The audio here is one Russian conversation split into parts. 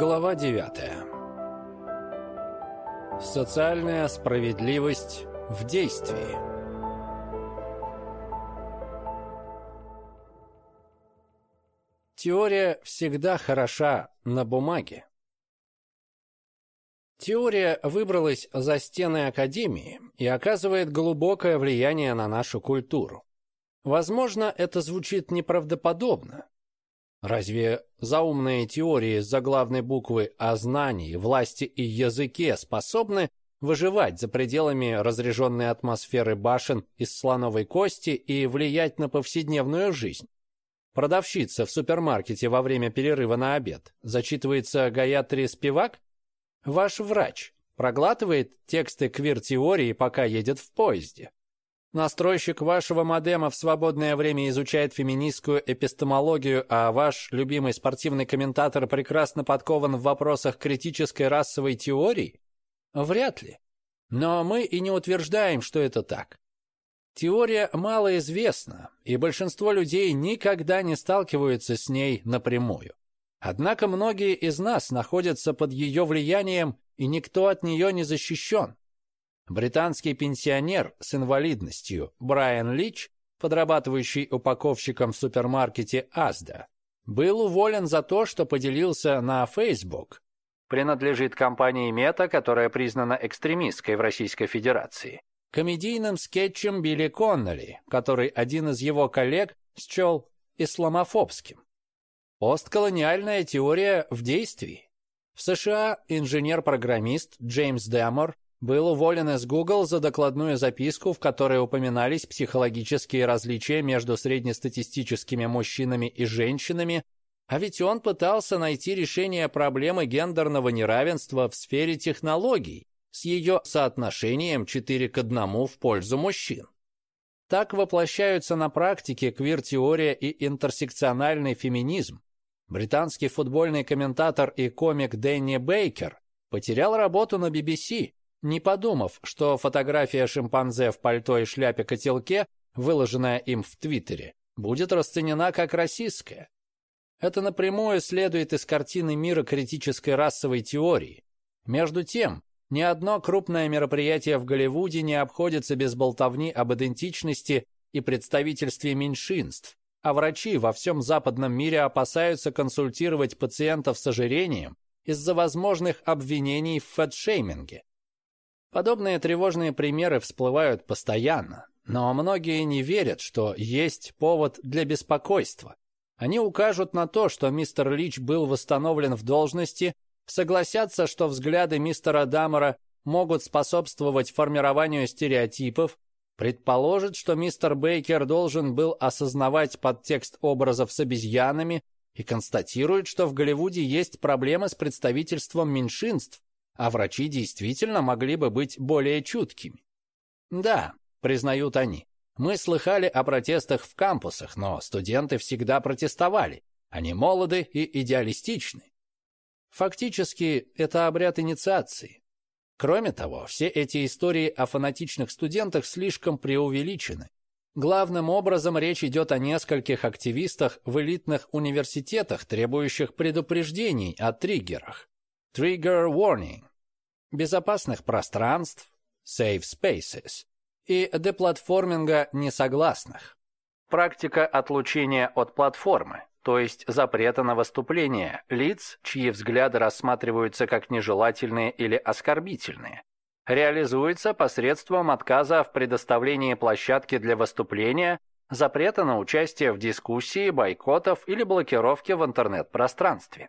Глава 9. Социальная справедливость в действии. Теория всегда хороша на бумаге. Теория выбралась за стены Академии и оказывает глубокое влияние на нашу культуру. Возможно, это звучит неправдоподобно, Разве заумные теории с заглавной буквы о знании, власти и языке способны выживать за пределами разряженной атмосферы башен из слоновой кости и влиять на повседневную жизнь? Продавщица в супермаркете во время перерыва на обед зачитывается Гаятри Спивак? Ваш врач проглатывает тексты квир-теории, пока едет в поезде? Настройщик вашего модема в свободное время изучает феминистскую эпистемологию, а ваш любимый спортивный комментатор прекрасно подкован в вопросах критической расовой теории? Вряд ли. Но мы и не утверждаем, что это так. Теория малоизвестна, и большинство людей никогда не сталкиваются с ней напрямую. Однако многие из нас находятся под ее влиянием, и никто от нее не защищен. Британский пенсионер с инвалидностью Брайан Лич, подрабатывающий упаковщиком в супермаркете Asda, был уволен за то, что поделился на Facebook. Принадлежит компании Meta, которая признана экстремистской в Российской Федерации. Комедийным скетчем Билли Конноли, который один из его коллег счел исламофобским. Постколониальная теория в действии. В США инженер-программист Джеймс Демор был уволен из Google за докладную записку, в которой упоминались психологические различия между среднестатистическими мужчинами и женщинами, а ведь он пытался найти решение проблемы гендерного неравенства в сфере технологий с ее соотношением 4 к 1 в пользу мужчин. Так воплощаются на практике квир-теория и интерсекциональный феминизм. Британский футбольный комментатор и комик Дэнни Бейкер потерял работу на BBC, не подумав, что фотография шимпанзе в пальто и шляпе-котелке, выложенная им в Твиттере, будет расценена как расистская. Это напрямую следует из картины мира критической расовой теории. Между тем, ни одно крупное мероприятие в Голливуде не обходится без болтовни об идентичности и представительстве меньшинств, а врачи во всем западном мире опасаются консультировать пациентов с ожирением из-за возможных обвинений в фэтшейминге. Подобные тревожные примеры всплывают постоянно, но многие не верят, что есть повод для беспокойства. Они укажут на то, что мистер Лич был восстановлен в должности, согласятся, что взгляды мистера Даммера могут способствовать формированию стереотипов, предположат, что мистер Бейкер должен был осознавать подтекст образов с обезьянами и констатирует, что в Голливуде есть проблемы с представительством меньшинств, а врачи действительно могли бы быть более чуткими. Да, признают они, мы слыхали о протестах в кампусах, но студенты всегда протестовали. Они молоды и идеалистичны. Фактически, это обряд инициации. Кроме того, все эти истории о фанатичных студентах слишком преувеличены. Главным образом речь идет о нескольких активистах в элитных университетах, требующих предупреждений о триггерах. Trigger warning безопасных пространств, safe spaces, и деплатформинга несогласных. Практика отлучения от платформы, то есть запрета на выступление лиц, чьи взгляды рассматриваются как нежелательные или оскорбительные, реализуется посредством отказа в предоставлении площадки для выступления, запрета на участие в дискуссии, бойкотов или блокировки в интернет-пространстве.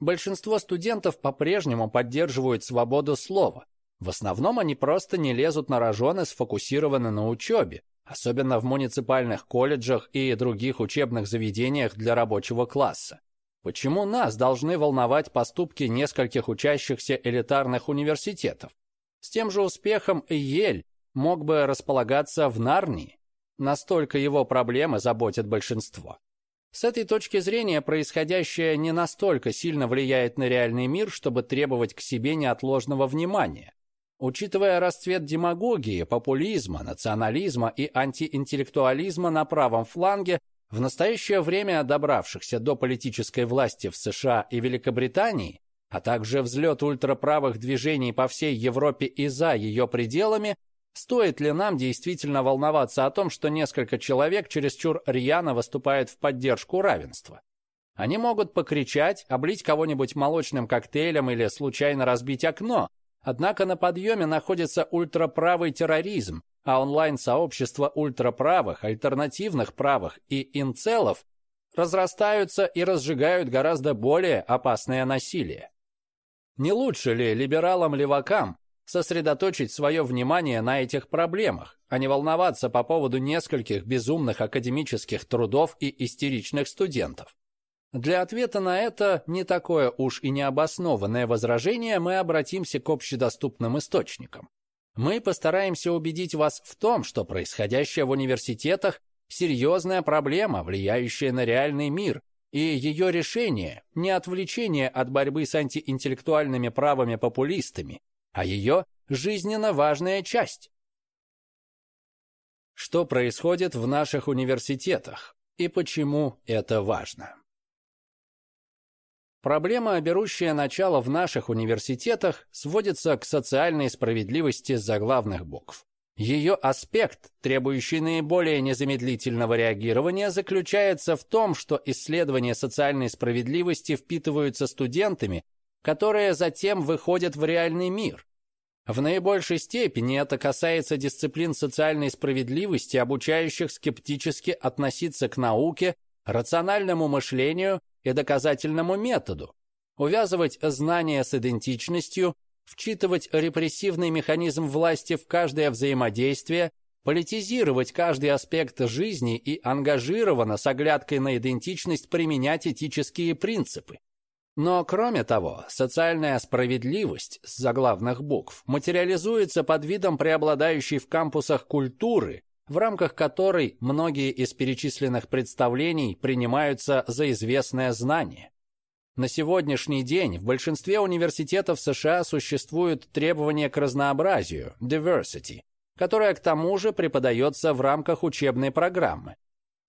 Большинство студентов по-прежнему поддерживают свободу слова. В основном они просто не лезут на рожон и сфокусированы на учебе, особенно в муниципальных колледжах и других учебных заведениях для рабочего класса. Почему нас должны волновать поступки нескольких учащихся элитарных университетов? С тем же успехом Ель мог бы располагаться в Нарнии. Настолько его проблемы заботят большинство. С этой точки зрения происходящее не настолько сильно влияет на реальный мир, чтобы требовать к себе неотложного внимания. Учитывая расцвет демагогии, популизма, национализма и антиинтеллектуализма на правом фланге, в настоящее время добравшихся до политической власти в США и Великобритании, а также взлет ультраправых движений по всей Европе и за ее пределами, стоит ли нам действительно волноваться о том, что несколько человек чересчур рьяно выступают в поддержку равенства? Они могут покричать, облить кого-нибудь молочным коктейлем или случайно разбить окно, однако на подъеме находится ультраправый терроризм, а онлайн-сообщества ультраправых, альтернативных правых и инцелов разрастаются и разжигают гораздо более опасное насилие. Не лучше ли либералам-левакам сосредоточить свое внимание на этих проблемах, а не волноваться по поводу нескольких безумных академических трудов и истеричных студентов? Для ответа на это не такое уж и необоснованное возражение мы обратимся к общедоступным источникам. Мы постараемся убедить вас в том, что происходящее в университетах – серьезная проблема, влияющая на реальный мир, и ее решение – не отвлечение от борьбы с антиинтеллектуальными правами популистами, а ее жизненно важная часть. Что происходит в наших университетах и почему это важно? Проблема, берущая начало в наших университетах, сводится к социальной справедливости заглавных букв. Ее аспект, требующий наиболее незамедлительного реагирования, заключается в том, что исследования социальной справедливости впитываются студентами, которые затем выходят в реальный мир. В наибольшей степени это касается дисциплин социальной справедливости, обучающих скептически относиться к науке, рациональному мышлению и доказательному методу, увязывать знания с идентичностью, вчитывать репрессивный механизм власти в каждое взаимодействие, политизировать каждый аспект жизни и ангажированно с оглядкой на идентичность применять этические принципы. Но кроме того, социальная справедливость с заглавных букв материализуется под видом преобладающей в кампусах культуры, в рамках которой многие из перечисленных представлений принимаются за известное знание. На сегодняшний день в большинстве университетов США существуют требования к разнообразию, diversity, которое к тому же преподается в рамках учебной программы.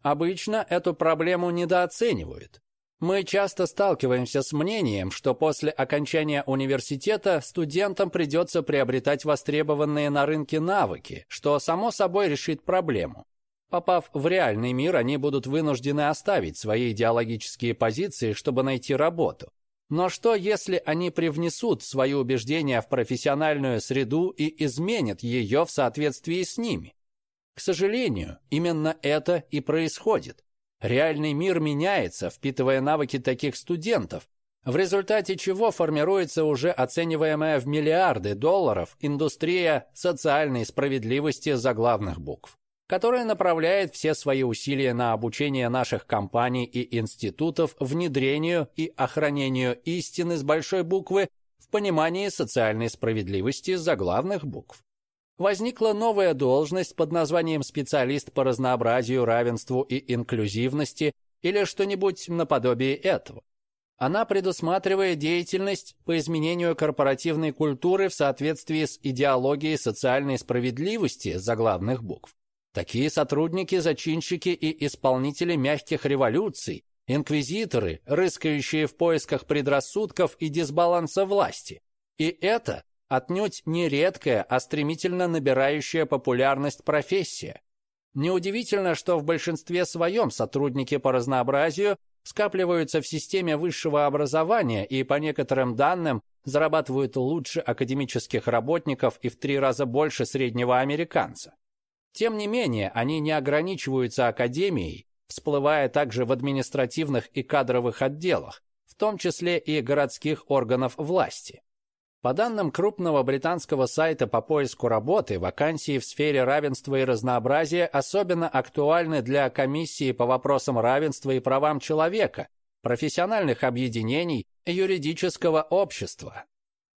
Обычно эту проблему недооценивают. Мы часто сталкиваемся с мнением, что после окончания университета студентам придется приобретать востребованные на рынке навыки, что само собой решит проблему. Попав в реальный мир, они будут вынуждены оставить свои идеологические позиции, чтобы найти работу. Но что, если они привнесут свои убеждения в профессиональную среду и изменят ее в соответствии с ними? К сожалению, именно это и происходит. Реальный мир меняется, впитывая навыки таких студентов, в результате чего формируется уже оцениваемая в миллиарды долларов индустрия социальной справедливости заглавных букв которая направляет все свои усилия на обучение наших компаний и институтов внедрению и охранению истины с большой буквы в понимании социальной справедливости заглавных букв. Возникла новая должность под названием специалист по разнообразию, равенству и инклюзивности или что-нибудь наподобие этого. Она предусматривает деятельность по изменению корпоративной культуры в соответствии с идеологией социальной справедливости заглавных букв. Такие сотрудники, зачинщики и исполнители мягких революций, инквизиторы, рыскающие в поисках предрассудков и дисбаланса власти. И это отнюдь не редкая, а стремительно набирающая популярность профессия. Неудивительно, что в большинстве своем сотрудники по разнообразию скапливаются в системе высшего образования и, по некоторым данным, зарабатывают лучше академических работников и в три раза больше среднего американца. Тем не менее, они не ограничиваются академией, всплывая также в административных и кадровых отделах, в том числе и городских органов власти. По данным крупного британского сайта по поиску работы, вакансии в сфере равенства и разнообразия особенно актуальны для комиссии по вопросам равенства и правам человека, профессиональных объединений, юридического общества,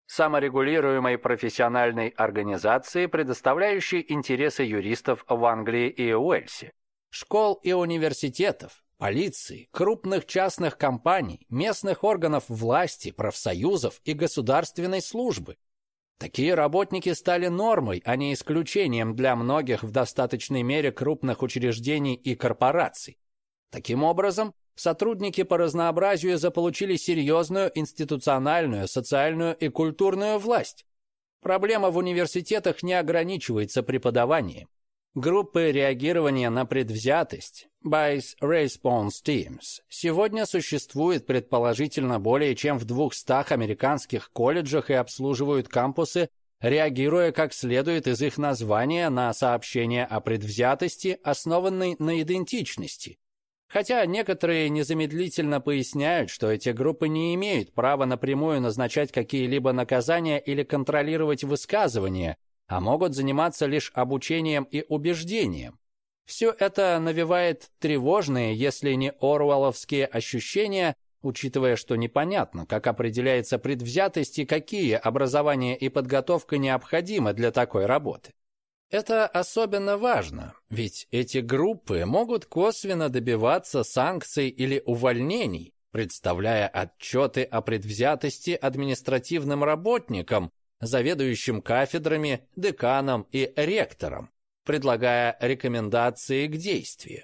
саморегулируемой профессиональной организации, предоставляющей интересы юристов в Англии и Уэльсе, школ и университетов, полиции, крупных частных компаний, местных органов власти, профсоюзов и государственной службы. Такие работники стали нормой, а не исключением для многих в достаточной мере крупных учреждений и корпораций. Таким образом, сотрудники по разнообразию заполучили серьезную институциональную, социальную и культурную власть. Проблема в университетах не ограничивается преподаванием. Группы реагирования на предвзятость Bias Response Teams сегодня существует предположительно более чем в 200 американских колледжах и обслуживают кампусы, реагируя как следует из их названия на сообщения о предвзятости, основанной на идентичности. Хотя некоторые незамедлительно поясняют, что эти группы не имеют права напрямую назначать какие-либо наказания или контролировать высказывания, а могут заниматься лишь обучением и убеждением. Все это навевает тревожные, если не орвелловские ощущения, учитывая, что непонятно, как определяется предвзятость и какие образование и подготовка необходимы для такой работы. Это особенно важно, ведь эти группы могут косвенно добиваться санкций или увольнений, представляя отчеты о предвзятости административным работникам, заведующим кафедрами, деканам и ректорам, предлагая рекомендации к действию.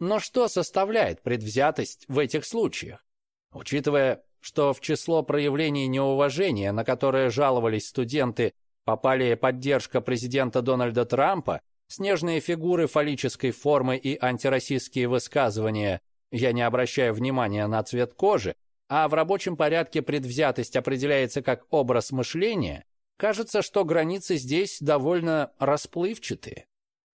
Но что составляет предвзятость в этих случаях? Учитывая, что в число проявлений неуважения, на которые жаловались студенты, попали поддержка президента Дональда Трампа, снежные фигуры фаллической формы и антироссийские высказывания, я не обращаю внимания на цвет кожи, а в рабочем порядке предвзятость определяется как образ мышления, Кажется, что границы здесь довольно расплывчатые.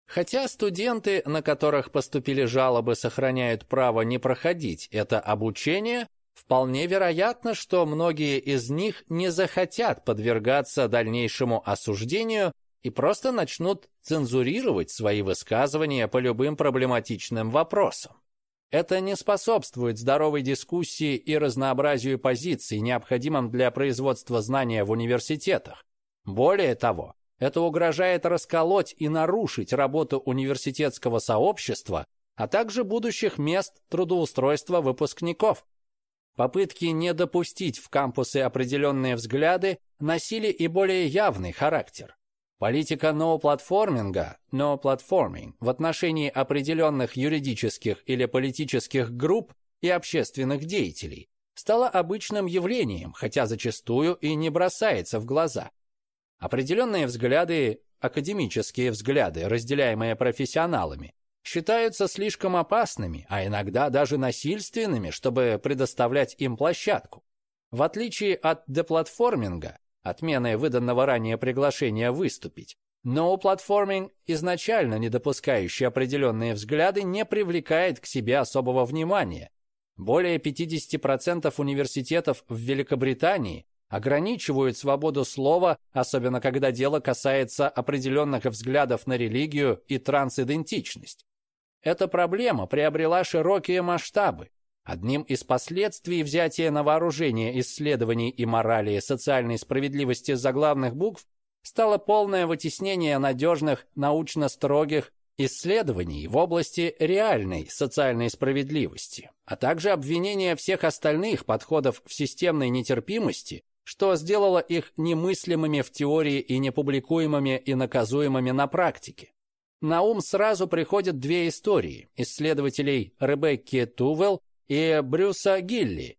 Хотя студенты, на которых поступили жалобы, сохраняют право не проходить это обучение, вполне вероятно, что многие из них не захотят подвергаться дальнейшему осуждению и просто начнут цензурировать свои высказывания по любым проблематичным вопросам. Это не способствует здоровой дискуссии и разнообразию позиций, необходимым для производства знания в университетах. Более того, это угрожает расколоть и нарушить работу университетского сообщества, а также будущих мест трудоустройства выпускников. Попытки не допустить в кампусы определенные взгляды носили и более явный характер. Политика ноу-платформинга, no-platforming, в отношении определенных юридических или политических групп и общественных деятелей стала обычным явлением, хотя зачастую и не бросается в глаза. Определенные взгляды, академические взгляды, разделяемые профессионалами, считаются слишком опасными, а иногда даже насильственными, чтобы предоставлять им площадку. В отличие от деплатформинга, отмены выданного ранее приглашения выступить. Но платформинг, изначально не допускающий определенные взгляды, не привлекает к себе особого внимания. Более 50% университетов в Великобритании ограничивают свободу слова, особенно когда дело касается определенных взглядов на религию и трансидентичность. Эта проблема приобрела широкие масштабы, Одним из последствий взятия на вооружение исследований и морали и социальной справедливости заглавных букв стало полное вытеснение надежных, научно строгих исследований в области реальной социальной справедливости, а также обвинение всех остальных подходов в системной нетерпимости, что сделало их немыслимыми в теории и непубликуемыми и наказуемыми на практике. На ум сразу приходят две истории исследователей Ребекки Тувелл и Брюса Гилли.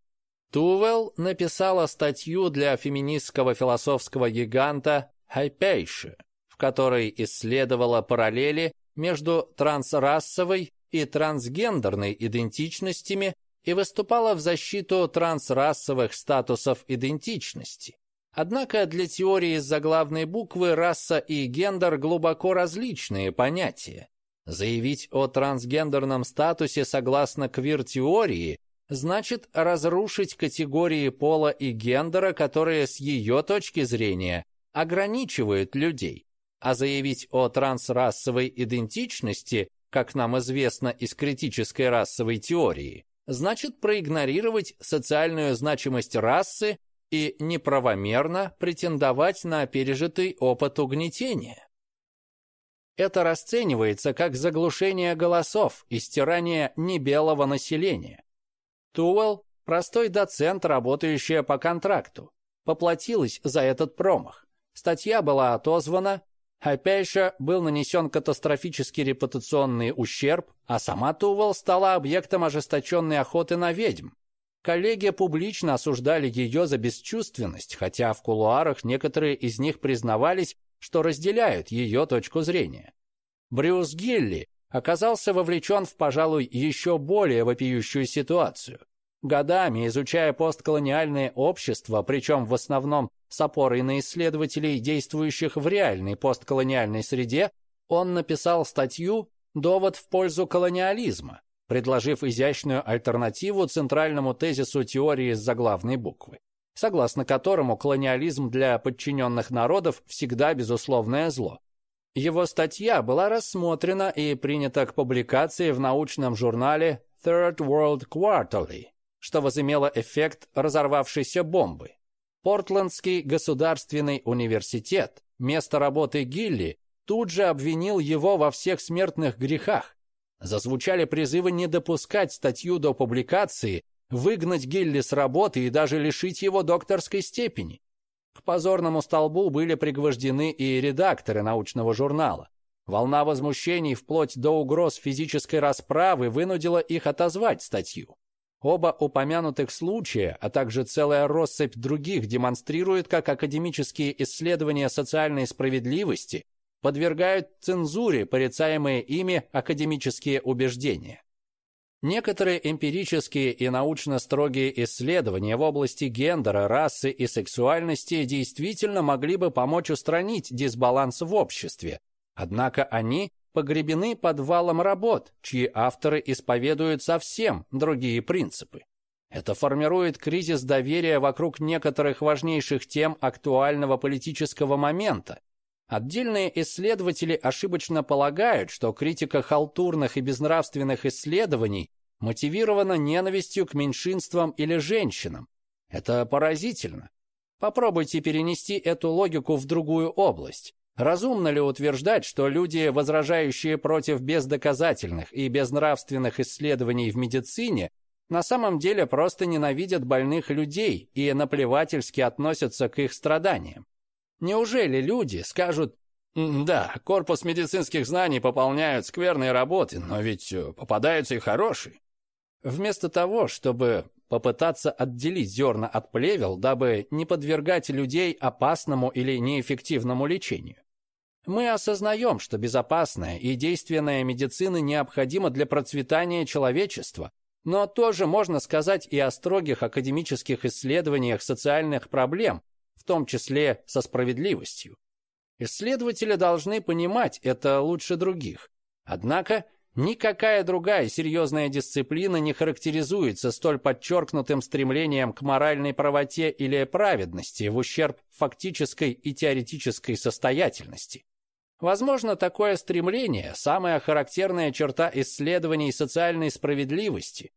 Тувелл написала статью для феминистского философского гиганта Хайпейши, в которой исследовала параллели между трансрасовой и трансгендерной идентичностями и выступала в защиту трансрасовых статусов идентичности. Однако для теории заглавной буквы раса и гендер глубоко различные понятия. Заявить о трансгендерном статусе согласно квир-теории значит разрушить категории пола и гендера, которые с ее точки зрения ограничивают людей. А заявить о трансрасовой идентичности, как нам известно из критической расовой теории, значит проигнорировать социальную значимость расы и неправомерно претендовать на пережитый опыт угнетения. Это расценивается как заглушение голосов и стирание небелого населения. Туэлл, простой доцент, работающая по контракту, поплатилась за этот промах. Статья была отозвана, Хайпейша был нанесен катастрофический репутационный ущерб, а сама Тувал стала объектом ожесточенной охоты на ведьм. Коллеги публично осуждали ее за бесчувственность, хотя в кулуарах некоторые из них признавались, что разделяют ее точку зрения. Брюс Гилли оказался вовлечен в, пожалуй, еще более вопиющую ситуацию. Годами изучая постколониальное общество, причем в основном с опорой на исследователей, действующих в реальной постколониальной среде, он написал статью «Довод в пользу колониализма», предложив изящную альтернативу центральному тезису теории с заглавной буквы, согласно которому колониализм для подчиненных народов всегда безусловное зло. Его статья была рассмотрена и принята к публикации в научном журнале Third World Quarterly, что возымело эффект разорвавшейся бомбы. Портландский государственный университет, место работы Гилли, тут же обвинил его во всех смертных грехах. Зазвучали призывы не допускать статью до публикации, выгнать Гилли с работы и даже лишить его докторской степени. К позорному столбу были пригвождены и редакторы научного журнала. Волна возмущений вплоть до угроз физической расправы вынудила их отозвать статью. Оба упомянутых случая, а также целая россыпь других демонстрируют, как академические исследования социальной справедливости подвергают цензуре порицаемые ими академические убеждения. Некоторые эмпирические и научно строгие исследования в области гендера, расы и сексуальности действительно могли бы помочь устранить дисбаланс в обществе. Однако они погребены под валом работ, чьи авторы исповедуют совсем другие принципы. Это формирует кризис доверия вокруг некоторых важнейших тем актуального политического момента. Отдельные исследователи ошибочно полагают, что критика халтурных и безнравственных исследований мотивирована ненавистью к меньшинствам или женщинам. Это поразительно. Попробуйте перенести эту логику в другую область. Разумно ли утверждать, что люди, возражающие против бездоказательных и безнравственных исследований в медицине, на самом деле просто ненавидят больных людей и наплевательски относятся к их страданиям? Неужели люди скажут «Да, корпус медицинских знаний пополняют скверные работы, но ведь э, попадаются и хорошие». Вместо того, чтобы попытаться отделить зерна от плевел, дабы не подвергать людей опасному или неэффективному лечению. Мы осознаем, что безопасная и действенная медицина необходима для процветания человечества, но тоже можно сказать и о строгих академических исследованиях социальных проблем, в том числе со справедливостью. Исследователи должны понимать это лучше других. Однако никакая другая серьезная дисциплина не характеризуется столь подчеркнутым стремлением к моральной правоте или праведности в ущерб фактической и теоретической состоятельности. Возможно, такое стремление – самая характерная черта исследований социальной справедливости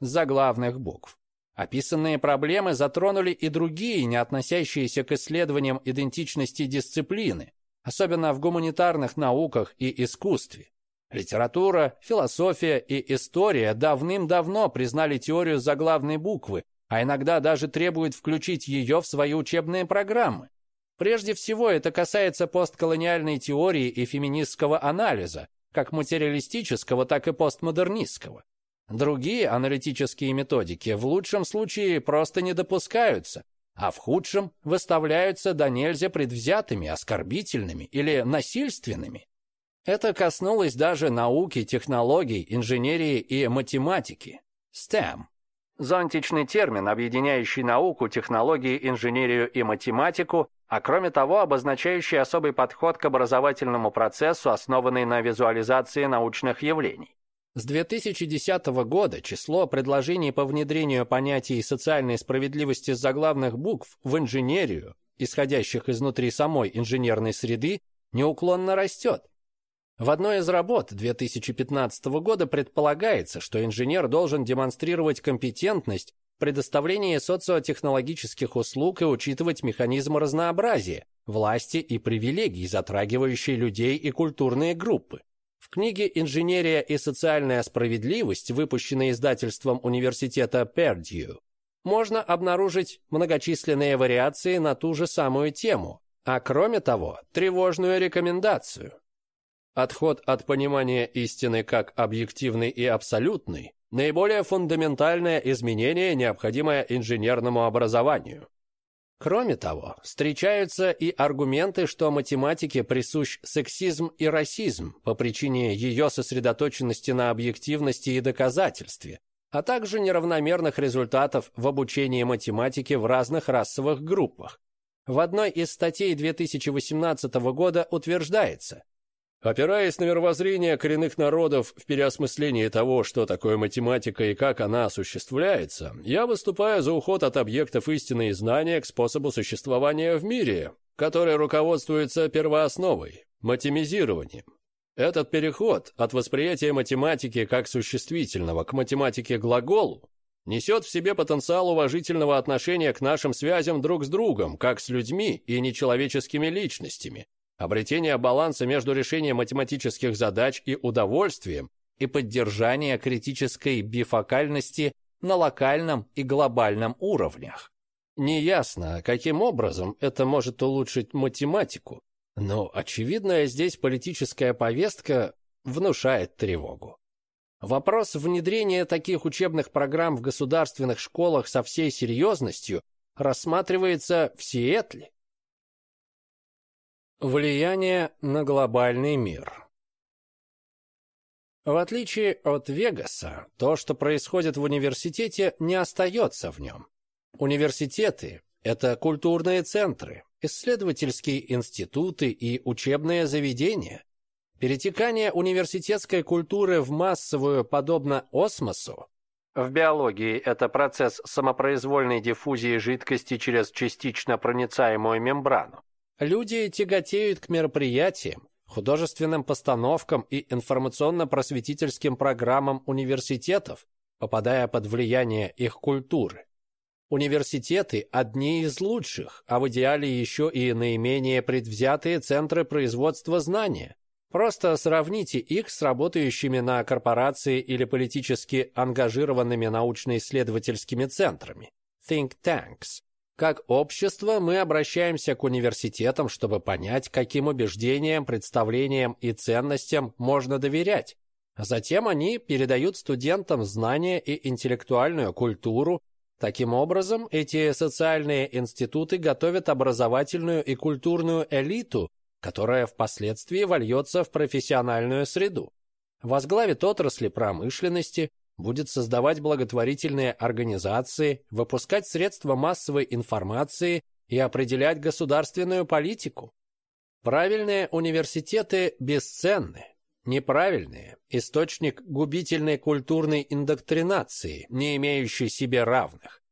заглавных букв. Описанные проблемы затронули и другие, не относящиеся к исследованиям идентичности дисциплины, особенно в гуманитарных науках и искусстве. Литература, философия и история давным-давно признали теорию заглавной буквы, а иногда даже требуют включить ее в свои учебные программы. Прежде всего, это касается постколониальной теории и феминистского анализа, как материалистического, так и постмодернистского. Другие аналитические методики в лучшем случае просто не допускаются, а в худшем выставляются до нельзя предвзятыми, оскорбительными или насильственными. Это коснулось даже науки, технологий, инженерии и математики. STEM. Зонтичный термин, объединяющий науку, технологии, инженерию и математику, а кроме того обозначающий особый подход к образовательному процессу, основанный на визуализации научных явлений. С 2010 года число предложений по внедрению понятий социальной справедливости с заглавных букв в инженерию, исходящих изнутри самой инженерной среды, неуклонно растет. В одной из работ 2015 года предполагается, что инженер должен демонстрировать компетентность предоставление социотехнологических услуг и учитывать механизмы разнообразия, власти и привилегий, затрагивающие людей и культурные группы. В книге «Инженерия и социальная справедливость», выпущенной издательством университета Пердью, можно обнаружить многочисленные вариации на ту же самую тему, а кроме того, тревожную рекомендацию. Отход от понимания истины как объективной и абсолютной – наиболее фундаментальное изменение, необходимое инженерному образованию. Кроме того, встречаются и аргументы, что математике присущ сексизм и расизм по причине ее сосредоточенности на объективности и доказательстве, а также неравномерных результатов в обучении математике в разных расовых группах. В одной из статей 2018 года утверждается, Опираясь на мировоззрение коренных народов в переосмыслении того, что такое математика и как она осуществляется, я выступаю за уход от объектов истины и знания к способу существования в мире, который руководствуется первоосновой – матемизированием. Этот переход от восприятия математики как существительного к математике глаголу несет в себе потенциал уважительного отношения к нашим связям друг с другом, как с людьми и нечеловеческими личностями, обретение баланса между решением математических задач и удовольствием и поддержание критической бифокальности на локальном и глобальном уровнях. Неясно, каким образом это может улучшить математику, но очевидная здесь политическая повестка внушает тревогу. Вопрос внедрения таких учебных программ в государственных школах со всей серьезностью рассматривается в Сиэтле, Влияние на глобальный мир В отличие от Вегаса, то, что происходит в университете, не остается в нем. Университеты – это культурные центры, исследовательские институты и учебные заведения. Перетекание университетской культуры в массовую, подобно осмосу, в биологии это процесс самопроизвольной диффузии жидкости через частично проницаемую мембрану. Люди тяготеют к мероприятиям, художественным постановкам и информационно-просветительским программам университетов, попадая под влияние их культуры. Университеты – одни из лучших, а в идеале еще и наименее предвзятые центры производства знания. Просто сравните их с работающими на корпорации или политически ангажированными научно-исследовательскими центрами – think tanks, как общество мы обращаемся к университетам, чтобы понять, каким убеждениям, представлениям и ценностям можно доверять. Затем они передают студентам знания и интеллектуальную культуру. Таким образом, эти социальные институты готовят образовательную и культурную элиту, которая впоследствии вольется в профессиональную среду. Возглавит отрасли промышленности, будет создавать благотворительные организации, выпускать средства массовой информации и определять государственную политику. Правильные университеты бесценны. Неправильные – источник губительной культурной индоктринации, не имеющей себе равных.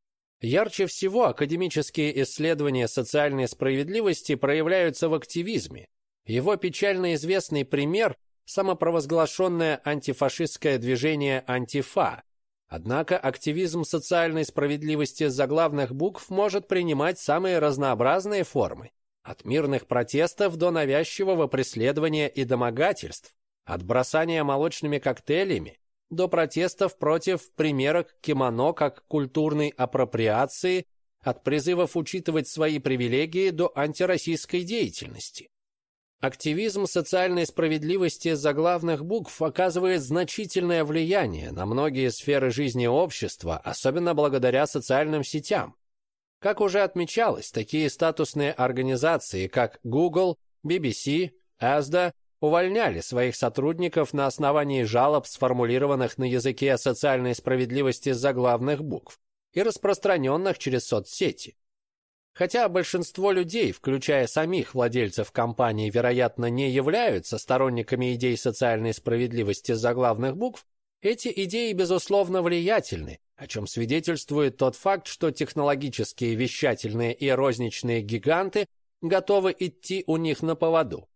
Ярче всего академические исследования социальной справедливости проявляются в активизме. Его печально известный пример самопровозглашенное антифашистское движение «Антифа». Однако активизм социальной справедливости заглавных букв может принимать самые разнообразные формы. От мирных протестов до навязчивого преследования и домогательств, от бросания молочными коктейлями до протестов против примерок кимоно как культурной апроприации, от призывов учитывать свои привилегии до антироссийской деятельности. Активизм социальной справедливости заглавных букв оказывает значительное влияние на многие сферы жизни общества, особенно благодаря социальным сетям. Как уже отмечалось, такие статусные организации, как Google, BBC, ASDA, увольняли своих сотрудников на основании жалоб, сформулированных на языке социальной справедливости заглавных букв и распространенных через соцсети. Хотя большинство людей, включая самих владельцев компании, вероятно, не являются сторонниками идей социальной справедливости заглавных букв, эти идеи, безусловно, влиятельны, о чем свидетельствует тот факт, что технологические вещательные и розничные гиганты готовы идти у них на поводу.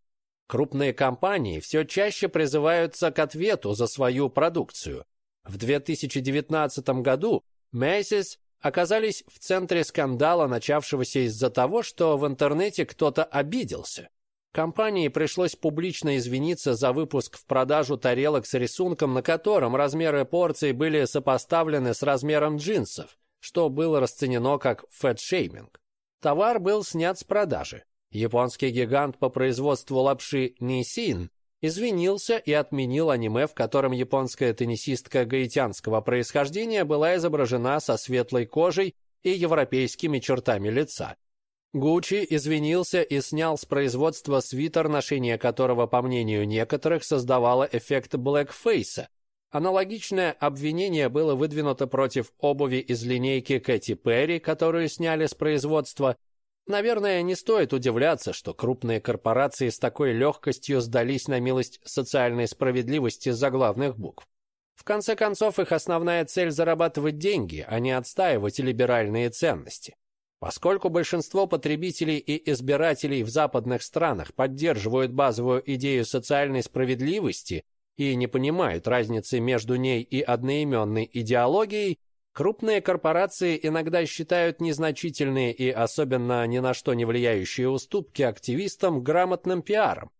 Крупные компании все чаще призываются к ответу за свою продукцию. В 2019 году Macy's оказались в центре скандала, начавшегося из-за того, что в интернете кто-то обиделся. Компании пришлось публично извиниться за выпуск в продажу тарелок с рисунком, на котором размеры порций были сопоставлены с размером джинсов, что было расценено как фэтшейминг. Товар был снят с продажи. японский гигант по производству лапши Нисин извинился и отменил аниме, в котором японская теннисистка гаитянского происхождения была изображена со светлой кожей и европейскими чертами лица. Гуччи извинился и снял с производства свитер, ношение которого, по мнению некоторых, создавало эффект блэкфейса. Аналогичное обвинение было выдвинуто против обуви из линейки Кэти Перри, которую сняли с производства. Наверное, не стоит удивляться, что крупные корпорации с такой легкостью сдались на милость социальной справедливости заглавных букв. В конце концов, их основная цель – зарабатывать деньги, а не отстаивать либеральные ценности. Поскольку большинство потребителей и избирателей в западных странах поддерживают базовую идею социальной справедливости и не понимают разницы между ней и одноименной идеологией, крупные корпорации иногда считают незначительные и особенно ни на что не влияющие уступки активистам грамотным пиаром.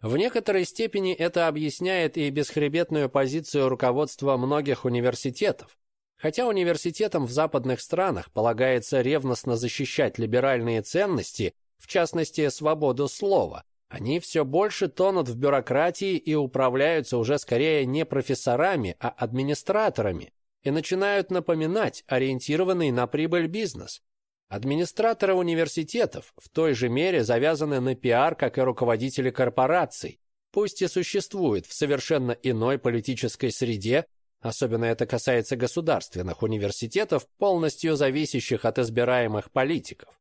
В некоторой степени это объясняет и бесхребетную позицию руководства многих университетов, Хотя университетам в западных странах полагается ревностно защищать либеральные ценности, в частности, свободу слова, они все больше тонут в бюрократии и управляются уже скорее не профессорами, а администраторами, и начинают напоминать ориентированный на прибыль бизнес. Администраторы университетов в той же мере завязаны на пиар, как и руководители корпораций, пусть и существуют в совершенно иной политической среде, Особенно это касается государственных университетов, полностью зависящих от избираемых политиков.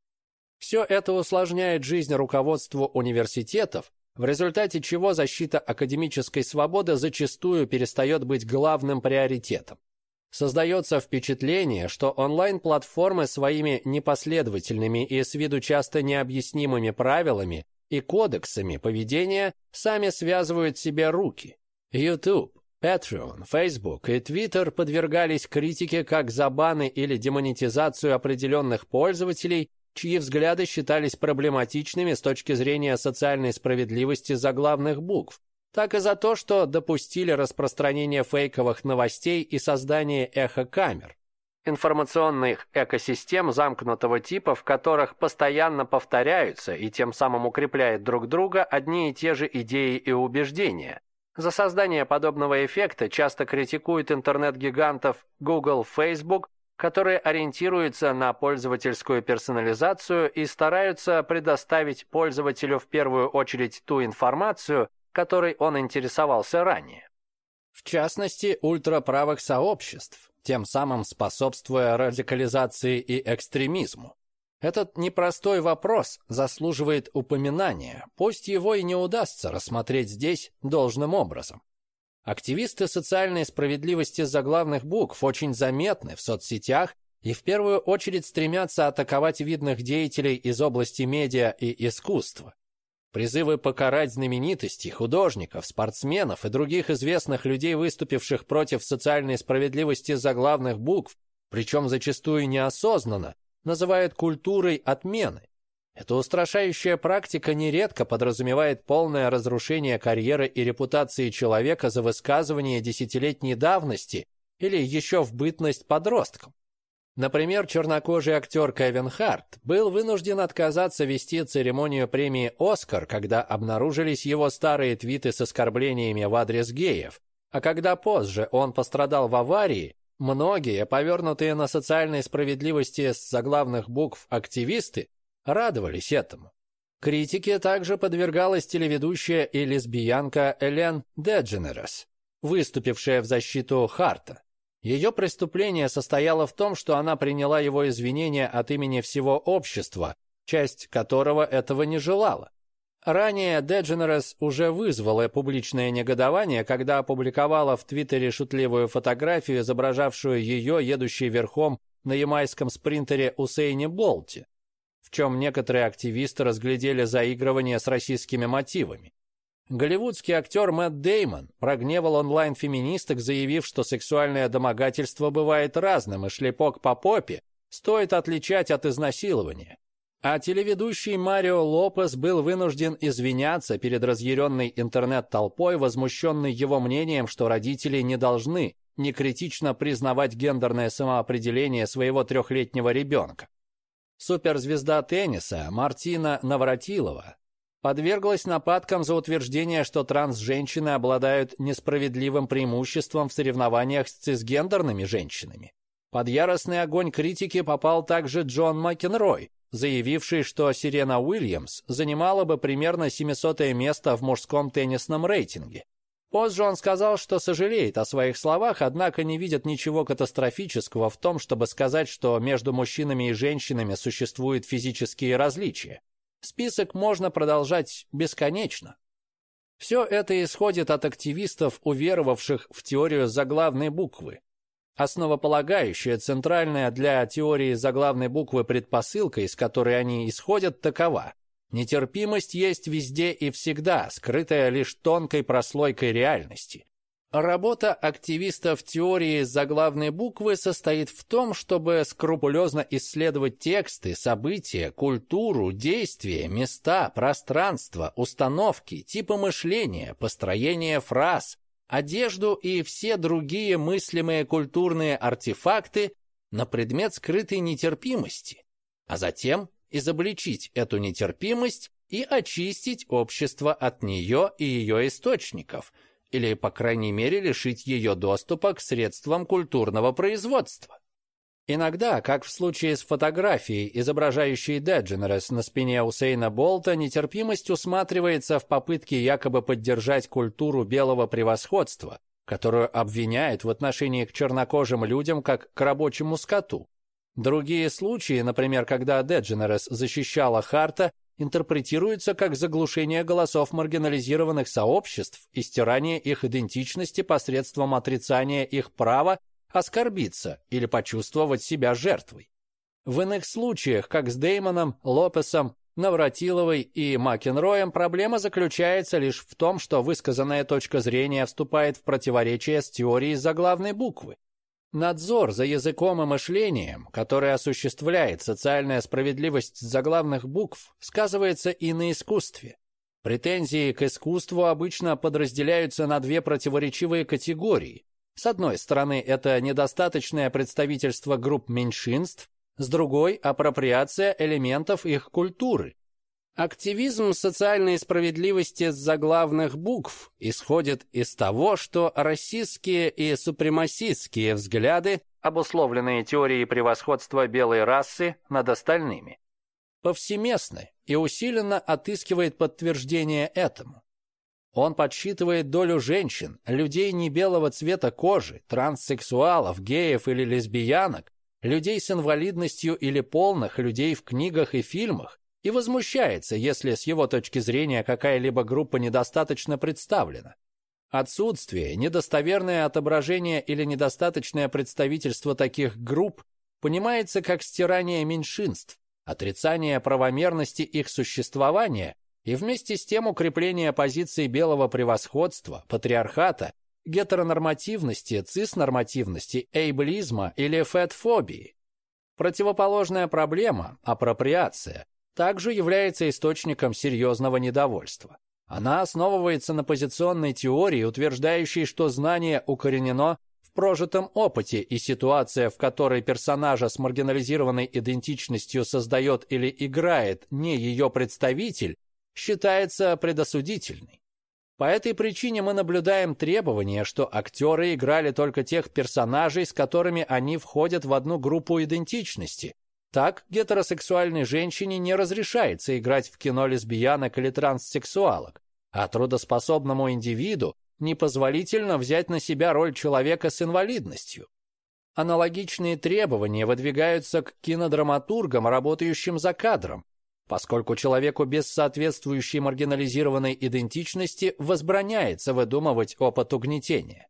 Все это усложняет жизнь руководству университетов, в результате чего защита академической свободы зачастую перестает быть главным приоритетом. Создается впечатление, что онлайн-платформы своими непоследовательными и с виду часто необъяснимыми правилами и кодексами поведения сами связывают себе руки. YouTube, Patreon, Facebook и Twitter подвергались критике как за баны или демонетизацию определенных пользователей, чьи взгляды считались проблематичными с точки зрения социальной справедливости заглавных букв, так и за то, что допустили распространение фейковых новостей и создание эхокамер, информационных экосистем замкнутого типа, в которых постоянно повторяются и тем самым укрепляют друг друга одни и те же идеи и убеждения – за создание подобного эффекта часто критикуют интернет-гигантов Google, Facebook, которые ориентируются на пользовательскую персонализацию и стараются предоставить пользователю в первую очередь ту информацию, которой он интересовался ранее. В частности, ультраправых сообществ, тем самым способствуя радикализации и экстремизму. Этот непростой вопрос заслуживает упоминания, пусть его и не удастся рассмотреть здесь должным образом. Активисты социальной справедливости заглавных букв очень заметны в соцсетях и в первую очередь стремятся атаковать видных деятелей из области медиа и искусства. Призывы покарать знаменитостей, художников, спортсменов и других известных людей, выступивших против социальной справедливости заглавных букв, причем зачастую неосознанно, называют культурой отмены. Эта устрашающая практика нередко подразумевает полное разрушение карьеры и репутации человека за высказывание десятилетней давности или еще в бытность подростком. Например, чернокожий актер Кевин Харт был вынужден отказаться вести церемонию премии «Оскар», когда обнаружились его старые твиты с оскорблениями в адрес геев, а когда позже он пострадал в аварии, Многие, повернутые на социальной справедливости с заглавных букв активисты, радовались этому. Критике также подвергалась телеведущая и лесбиянка Элен Дедженерес, выступившая в защиту Харта. Ее преступление состояло в том, что она приняла его извинения от имени всего общества, часть которого этого не желала. Ранее DeGeneres уже вызвала публичное негодование, когда опубликовала в Твиттере шутливую фотографию, изображавшую ее, едущей верхом на ямайском спринтере Усейне Болте, в чем некоторые активисты разглядели заигрывание с российскими мотивами. Голливудский актер Мэтт Деймон прогневал онлайн-феминисток, заявив, что сексуальное домогательство бывает разным, и шлепок по попе стоит отличать от изнасилования. А телеведущий Марио Лопес был вынужден извиняться перед разъяренной интернет-толпой, возмущенной его мнением, что родители не должны некритично признавать гендерное самоопределение своего трехлетнего ребенка. Суперзвезда тенниса Мартина Навратилова подверглась нападкам за утверждение, что транс-женщины обладают несправедливым преимуществом в соревнованиях с цисгендерными женщинами. Под яростный огонь критики попал также Джон Макенрой, заявивший, что Сирена Уильямс занимала бы примерно 700 место в мужском теннисном рейтинге. Позже он сказал, что сожалеет о своих словах, однако не видит ничего катастрофического в том, чтобы сказать, что между мужчинами и женщинами существуют физические различия. Список можно продолжать бесконечно. Все это исходит от активистов, уверовавших в теорию заглавной буквы. Основополагающая, центральная для теории заглавной буквы предпосылка, из которой они исходят, такова. Нетерпимость есть везде и всегда, скрытая лишь тонкой прослойкой реальности. Работа активистов теории заглавной буквы состоит в том, чтобы скрупулезно исследовать тексты, события, культуру, действия, места, пространство, установки, типы мышления, построение фраз, одежду и все другие мыслимые культурные артефакты на предмет скрытой нетерпимости, а затем изобличить эту нетерпимость и очистить общество от нее и ее источников, или, по крайней мере, лишить ее доступа к средствам культурного производства. Иногда, как в случае с фотографией, изображающей Дедженерес на спине Усейна Болта, нетерпимость усматривается в попытке якобы поддержать культуру белого превосходства, которую обвиняют в отношении к чернокожим людям как к рабочему скоту. Другие случаи, например, когда Дедженерес защищала Харта, интерпретируются как заглушение голосов маргинализированных сообществ и стирание их идентичности посредством отрицания их права оскорбиться или почувствовать себя жертвой. В иных случаях, как с Деймоном, Лопесом, Навратиловой и Макенроем, проблема заключается лишь в том, что высказанная точка зрения вступает в противоречие с теорией заглавной буквы. Надзор за языком и мышлением, который осуществляет социальная справедливость заглавных букв, сказывается и на искусстве. Претензии к искусству обычно подразделяются на две противоречивые категории. С одной стороны, это недостаточное представительство групп меньшинств, с другой – апроприация элементов их культуры, Активизм социальной справедливости с заглавных букв исходит из того, что расистские и супремасистские взгляды, обусловленные теорией превосходства белой расы над остальными, повсеместны и усиленно отыскивает подтверждение этому. Он подсчитывает долю женщин, людей не белого цвета кожи, транссексуалов, геев или лесбиянок, людей с инвалидностью или полных людей в книгах и фильмах, и возмущается, если с его точки зрения какая-либо группа недостаточно представлена. Отсутствие, недостоверное отображение или недостаточное представительство таких групп понимается как стирание меньшинств, отрицание правомерности их существования и вместе с тем укрепление позиций белого превосходства, патриархата, гетеронормативности, циснормативности, эйблизма или фетфобии. Противоположная проблема – апроприация, также является источником серьезного недовольства. Она основывается на позиционной теории, утверждающей, что знание укоренено в прожитом опыте, и ситуация, в которой персонажа с маргинализированной идентичностью создает или играет не ее представитель, считается предосудительной. По этой причине мы наблюдаем требование, что актеры играли только тех персонажей, с которыми они входят в одну группу идентичности, так, гетеросексуальной женщине не разрешается играть в кино лесбиянок или транссексуалок, а трудоспособному индивиду непозволительно взять на себя роль человека с инвалидностью. Аналогичные требования выдвигаются к кинодраматургам, работающим за кадром, поскольку человеку без соответствующей маргинализированной идентичности возбраняется выдумывать опыт угнетения.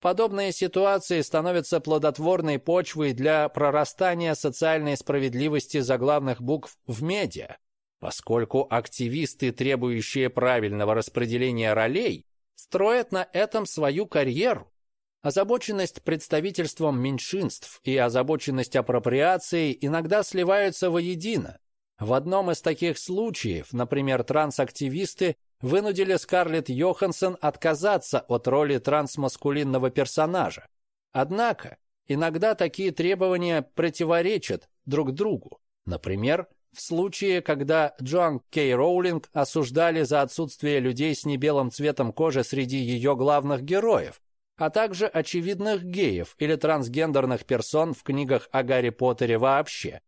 Подобные ситуации становятся плодотворной почвой для прорастания социальной справедливости заглавных букв в медиа, поскольку активисты, требующие правильного распределения ролей, строят на этом свою карьеру. Озабоченность представительством меньшинств и озабоченность апроприацией иногда сливаются воедино. В одном из таких случаев, например, трансактивисты вынудили Скарлетт Йоханссон отказаться от роли трансмаскулинного персонажа. Однако, иногда такие требования противоречат друг другу. Например, в случае, когда Джоан Кей Роулинг осуждали за отсутствие людей с небелым цветом кожи среди ее главных героев, а также очевидных геев или трансгендерных персон в книгах о Гарри Поттере вообще.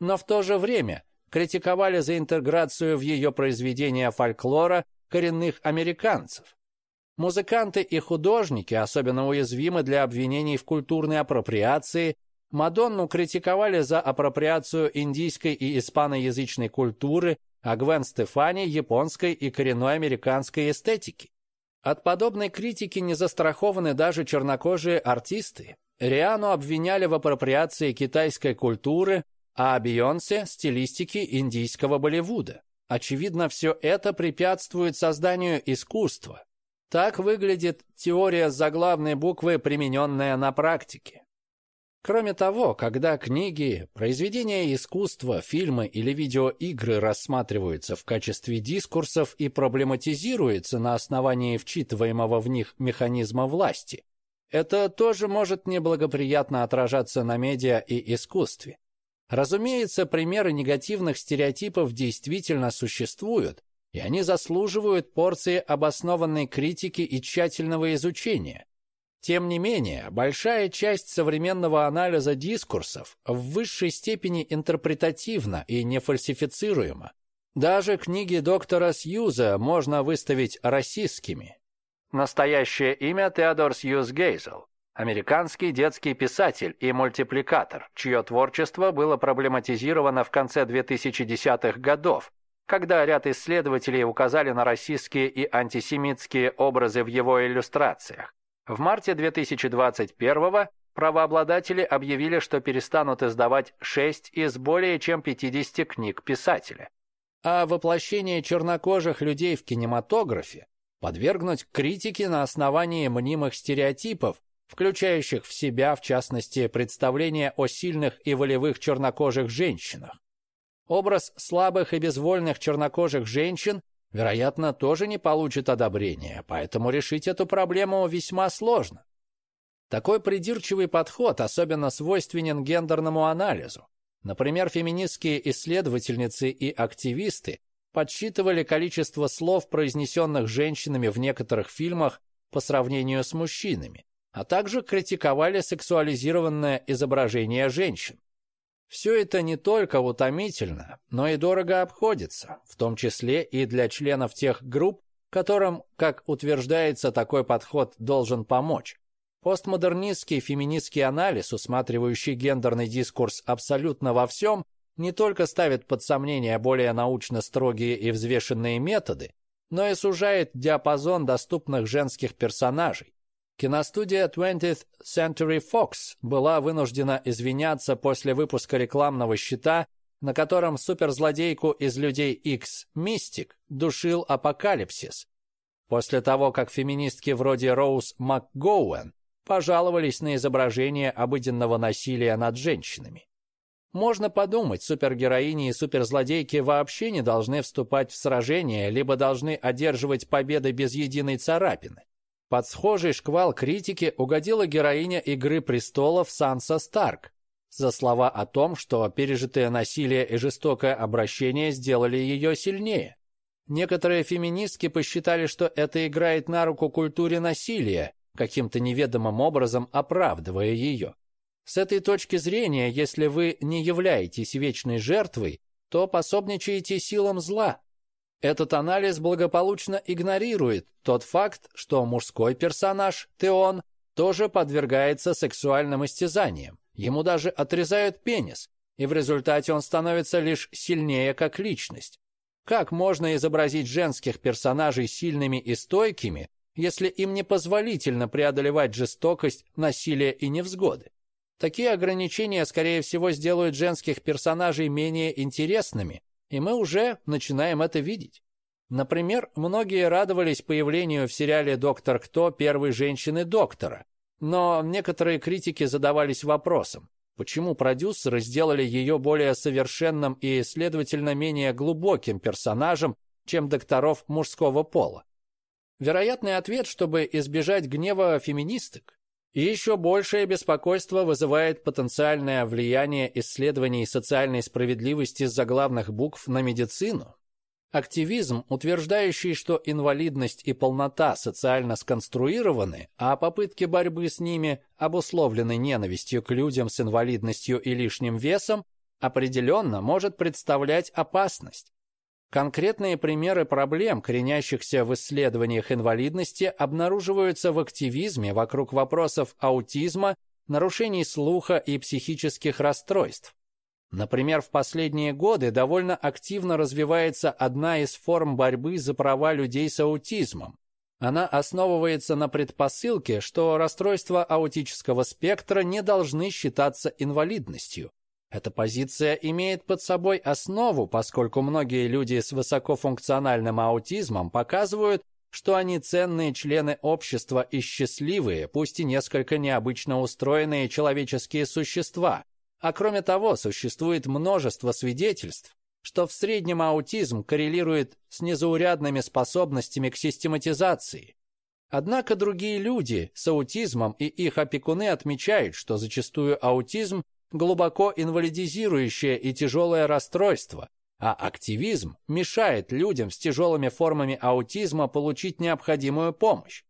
Но в то же время критиковали за интеграцию в ее произведения фольклора коренных американцев. Музыканты и художники особенно уязвимы для обвинений в культурной апроприации. Мадонну критиковали за апроприацию индийской и испаноязычной культуры, а Гвен Стефани – японской и коренной американской эстетики. От подобной критики не застрахованы даже чернокожие артисты. Риану обвиняли в апроприации китайской культуры, а Бейонсе – стилистики индийского Болливуда. Очевидно, все это препятствует созданию искусства. Так выглядит теория заглавной буквы, примененная на практике. Кроме того, когда книги, произведения искусства, фильмы или видеоигры рассматриваются в качестве дискурсов и проблематизируются на основании вчитываемого в них механизма власти, это тоже может неблагоприятно отражаться на медиа и искусстве. Разумеется, примеры негативных стереотипов действительно существуют, и они заслуживают порции обоснованной критики и тщательного изучения. Тем не менее, большая часть современного анализа дискурсов в высшей степени интерпретативна и нефальсифицируема. Даже книги доктора Сьюза можно выставить расистскими. Настоящее имя Теодор Сьюз Гейзел американский детский писатель и мультипликатор, чье творчество было проблематизировано в конце 2010-х годов, когда ряд исследователей указали на расистские и антисемитские образы в его иллюстрациях. В марте 2021-го правообладатели объявили, что перестанут издавать 6 из более чем 50 книг писателя. А воплощение чернокожих людей в кинематографе подвергнуть критике на основании мнимых стереотипов, включающих в себя, в частности, представление о сильных и волевых чернокожих женщинах. Образ слабых и безвольных чернокожих женщин, вероятно, тоже не получит одобрения, поэтому решить эту проблему весьма сложно. Такой придирчивый подход особенно свойственен гендерному анализу. Например, феминистские исследовательницы и активисты подсчитывали количество слов, произнесенных женщинами в некоторых фильмах по сравнению с мужчинами а также критиковали сексуализированное изображение женщин. Все это не только утомительно, но и дорого обходится, в том числе и для членов тех групп, которым, как утверждается, такой подход должен помочь. Постмодернистский феминистский анализ, усматривающий гендерный дискурс абсолютно во всем, не только ставит под сомнение более научно строгие и взвешенные методы, но и сужает диапазон доступных женских персонажей, Киностудия 20th Century Fox была вынуждена извиняться после выпуска рекламного щита, на котором суперзлодейку из «Людей X Мистик душил апокалипсис. После того, как феминистки вроде Роуз МакГоуэн пожаловались на изображение обыденного насилия над женщинами. Можно подумать, супергероини и суперзлодейки вообще не должны вступать в сражения, либо должны одерживать победы без единой царапины. Под схожий шквал критики угодила героиня «Игры престолов» Санса Старк за слова о том, что пережитое насилие и жестокое обращение сделали ее сильнее. Некоторые феминистки посчитали, что это играет на руку культуре насилия, каким-то неведомым образом оправдывая ее. С этой точки зрения, если вы не являетесь вечной жертвой, то пособничаете силам зла, этот анализ благополучно игнорирует тот факт, что мужской персонаж, Теон, тоже подвергается сексуальным истязаниям. Ему даже отрезают пенис, и в результате он становится лишь сильнее как личность. Как можно изобразить женских персонажей сильными и стойкими, если им не позволительно преодолевать жестокость, насилие и невзгоды? Такие ограничения, скорее всего, сделают женских персонажей менее интересными, и мы уже начинаем это видеть. Например, многие радовались появлению в сериале «Доктор Кто» первой женщины-доктора, но некоторые критики задавались вопросом, почему продюсеры сделали ее более совершенным и, следовательно, менее глубоким персонажем, чем докторов мужского пола. Вероятный ответ, чтобы избежать гнева феминисток, И еще большее беспокойство вызывает потенциальное влияние исследований социальной справедливости с заглавных букв на медицину. Активизм, утверждающий, что инвалидность и полнота социально сконструированы, а попытки борьбы с ними обусловлены ненавистью к людям с инвалидностью и лишним весом, определенно может представлять опасность. Конкретные примеры проблем, коренящихся в исследованиях инвалидности, обнаруживаются в активизме вокруг вопросов аутизма, нарушений слуха и психических расстройств. Например, в последние годы довольно активно развивается одна из форм борьбы за права людей с аутизмом. Она основывается на предпосылке, что расстройства аутического спектра не должны считаться инвалидностью. Эта позиция имеет под собой основу, поскольку многие люди с высокофункциональным аутизмом показывают, что они ценные члены общества и счастливые, пусть и несколько необычно устроенные человеческие существа, а кроме того, существует множество свидетельств, что в среднем аутизм коррелирует с незаурядными способностями к систематизации. Однако другие люди с аутизмом и их опекуны отмечают, что зачастую аутизм глубоко инвалидизирующее и тяжелое расстройство, а активизм мешает людям с тяжелыми формами аутизма получить необходимую помощь.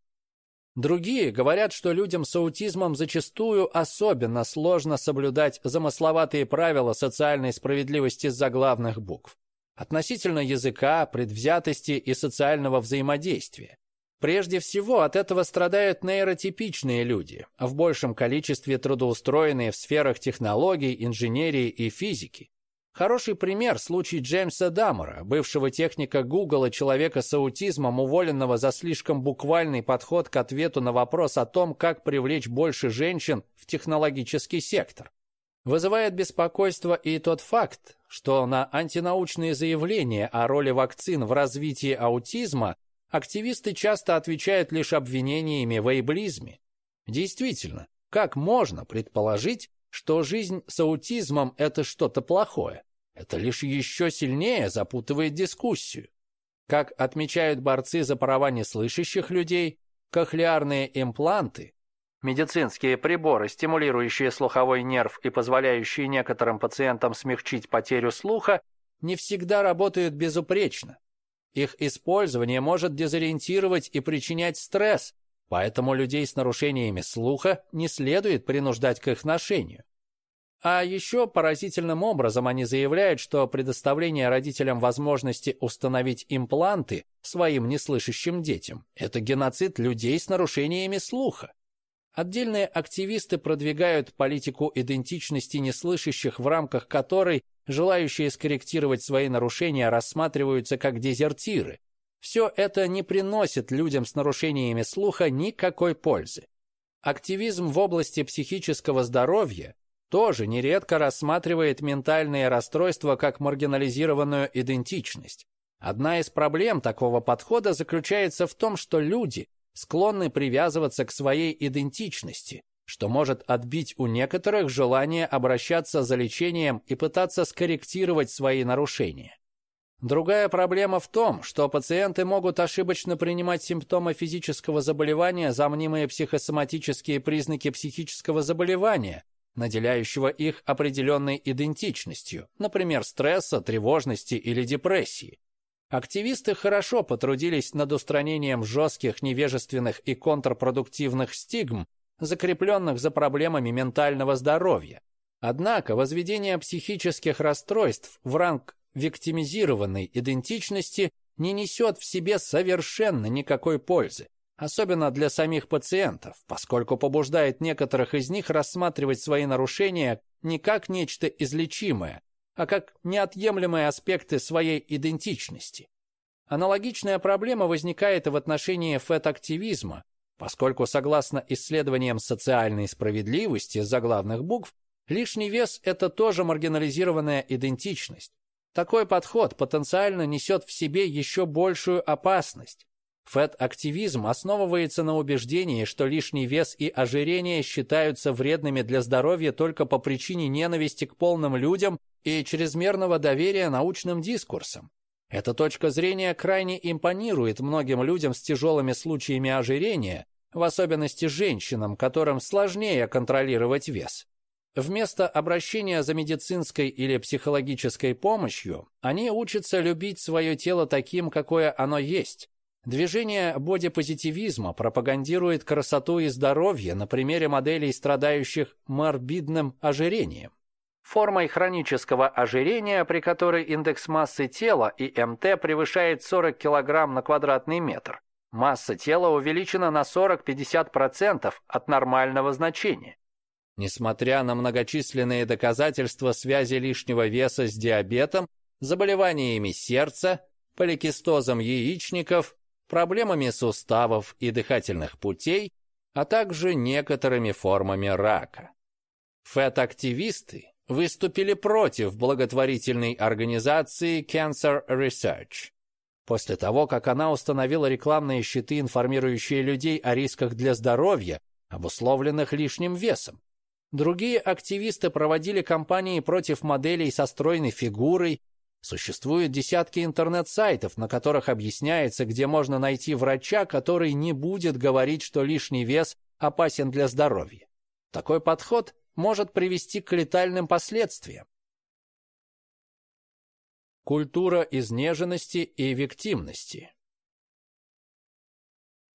Другие говорят, что людям с аутизмом зачастую особенно сложно соблюдать замысловатые правила социальной справедливости с заглавных букв относительно языка, предвзятости и социального взаимодействия. Прежде всего, от этого страдают нейротипичные люди, в большем количестве трудоустроенные в сферах технологий, инженерии и физики. Хороший пример – случай Джеймса Даммера, бывшего техника Google и человека с аутизмом, уволенного за слишком буквальный подход к ответу на вопрос о том, как привлечь больше женщин в технологический сектор. Вызывает беспокойство и тот факт, что на антинаучные заявления о роли вакцин в развитии аутизма активисты часто отвечают лишь обвинениями в эйблизме. Действительно, как можно предположить, что жизнь с аутизмом – это что-то плохое? Это лишь еще сильнее запутывает дискуссию. Как отмечают борцы за права неслышащих людей, кохлеарные импланты, медицинские приборы, стимулирующие слуховой нерв и позволяющие некоторым пациентам смягчить потерю слуха, не всегда работают безупречно. Их использование может дезориентировать и причинять стресс, поэтому людей с нарушениями слуха не следует принуждать к их ношению. А еще поразительным образом они заявляют, что предоставление родителям возможности установить импланты своим неслышащим детям – это геноцид людей с нарушениями слуха. Отдельные активисты продвигают политику идентичности неслышащих, в рамках которой желающие скорректировать свои нарушения рассматриваются как дезертиры. Все это не приносит людям с нарушениями слуха никакой пользы. Активизм в области психического здоровья тоже нередко рассматривает ментальные расстройства как маргинализированную идентичность. Одна из проблем такого подхода заключается в том, что люди склонны привязываться к своей идентичности, что может отбить у некоторых желание обращаться за лечением и пытаться скорректировать свои нарушения. Другая проблема в том, что пациенты могут ошибочно принимать симптомы физического заболевания за мнимые психосоматические признаки психического заболевания, наделяющего их определенной идентичностью, например, стресса, тревожности или депрессии. Активисты хорошо потрудились над устранением жестких, невежественных и контрпродуктивных стигм, закрепленных за проблемами ментального здоровья. Однако возведение психических расстройств в ранг виктимизированной идентичности не несет в себе совершенно никакой пользы особенно для самих пациентов, поскольку побуждает некоторых из них рассматривать свои нарушения не как нечто излечимое, а как неотъемлемые аспекты своей идентичности. Аналогичная проблема возникает и в отношении фэт-активизма, поскольку, согласно исследованиям социальной справедливости заглавных букв, лишний вес – это тоже маргинализированная идентичность. Такой подход потенциально несет в себе еще большую опасность, Фэт-активизм основывается на убеждении, что лишний вес и ожирение считаются вредными для здоровья только по причине ненависти к полным людям и чрезмерного доверия научным дискурсам. Эта точка зрения крайне импонирует многим людям с тяжелыми случаями ожирения, в особенности женщинам, которым сложнее контролировать вес. Вместо обращения за медицинской или психологической помощью, они учатся любить свое тело таким, какое оно есть. Движение бодипозитивизма пропагандирует красоту и здоровье на примере моделей, страдающих морбидным ожирением. Формой хронического ожирения, при которой индекс массы тела и МТ превышает 40 кг на квадратный метр, масса тела увеличена на 40-50% от нормального значения. Несмотря на многочисленные доказательства связи лишнего веса с диабетом, заболеваниями сердца, поликистозом яичников, проблемами суставов и дыхательных путей, а также некоторыми формами рака. Фэт-активисты выступили против благотворительной организации Cancer Research после того, как она установила рекламные щиты, информирующие людей о рисках для здоровья, обусловленных лишним весом. Другие активисты проводили кампании против моделей со стройной фигурой. Существуют десятки интернет-сайтов, на которых объясняется, где можно найти врача, который не будет говорить, что лишний вес опасен для здоровья. Такой подход может привести к летальным последствиям. Культура изнеженности и виктимности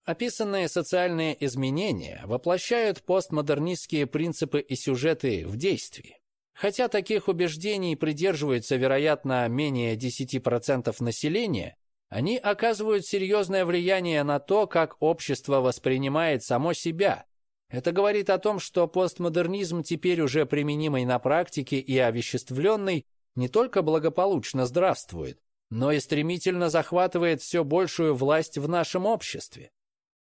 Описанные социальные изменения воплощают постмодернистские принципы и сюжеты в действии. Хотя таких убеждений придерживаются, вероятно, менее 10% населения, они оказывают серьезное влияние на то, как общество воспринимает само себя. Это говорит о том, что постмодернизм, теперь уже применимый на практике и овеществленный, не только благополучно здравствует, но и стремительно захватывает все большую власть в нашем обществе.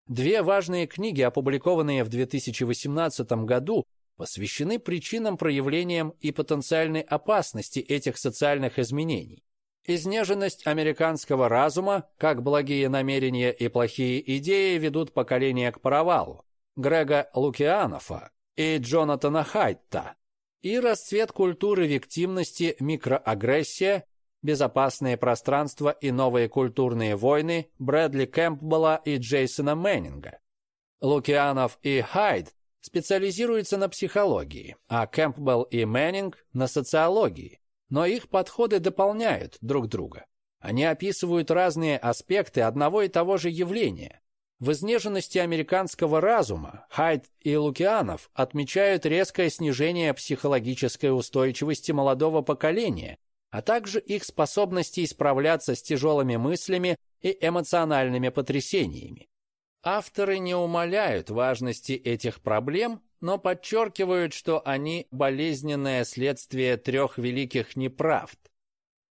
Две важные книги, опубликованные в 2018 году, посвящены причинам, проявлениям и потенциальной опасности этих социальных изменений. Изнеженность американского разума, как благие намерения и плохие идеи ведут поколение к провалу, Грега Лукианова и Джонатана Хайдта, и расцвет культуры виктимности, микроагрессия, «Безопасное пространство и новые культурные войны» Брэдли Кэмпбелла и Джейсона Мэннинга. Лукианов и Хайдт специализируются на психологии, а Кэмпбелл и Мэннинг – на социологии. Но их подходы дополняют друг друга. Они описывают разные аспекты одного и того же явления. В изнеженности американского разума Хайд и Лукианов отмечают резкое снижение психологической устойчивости молодого поколения а также их способности справляться с тяжелыми мыслями и эмоциональными потрясениями. Авторы не умаляют важности этих проблем, но подчеркивают, что они болезненное следствие трех великих неправд.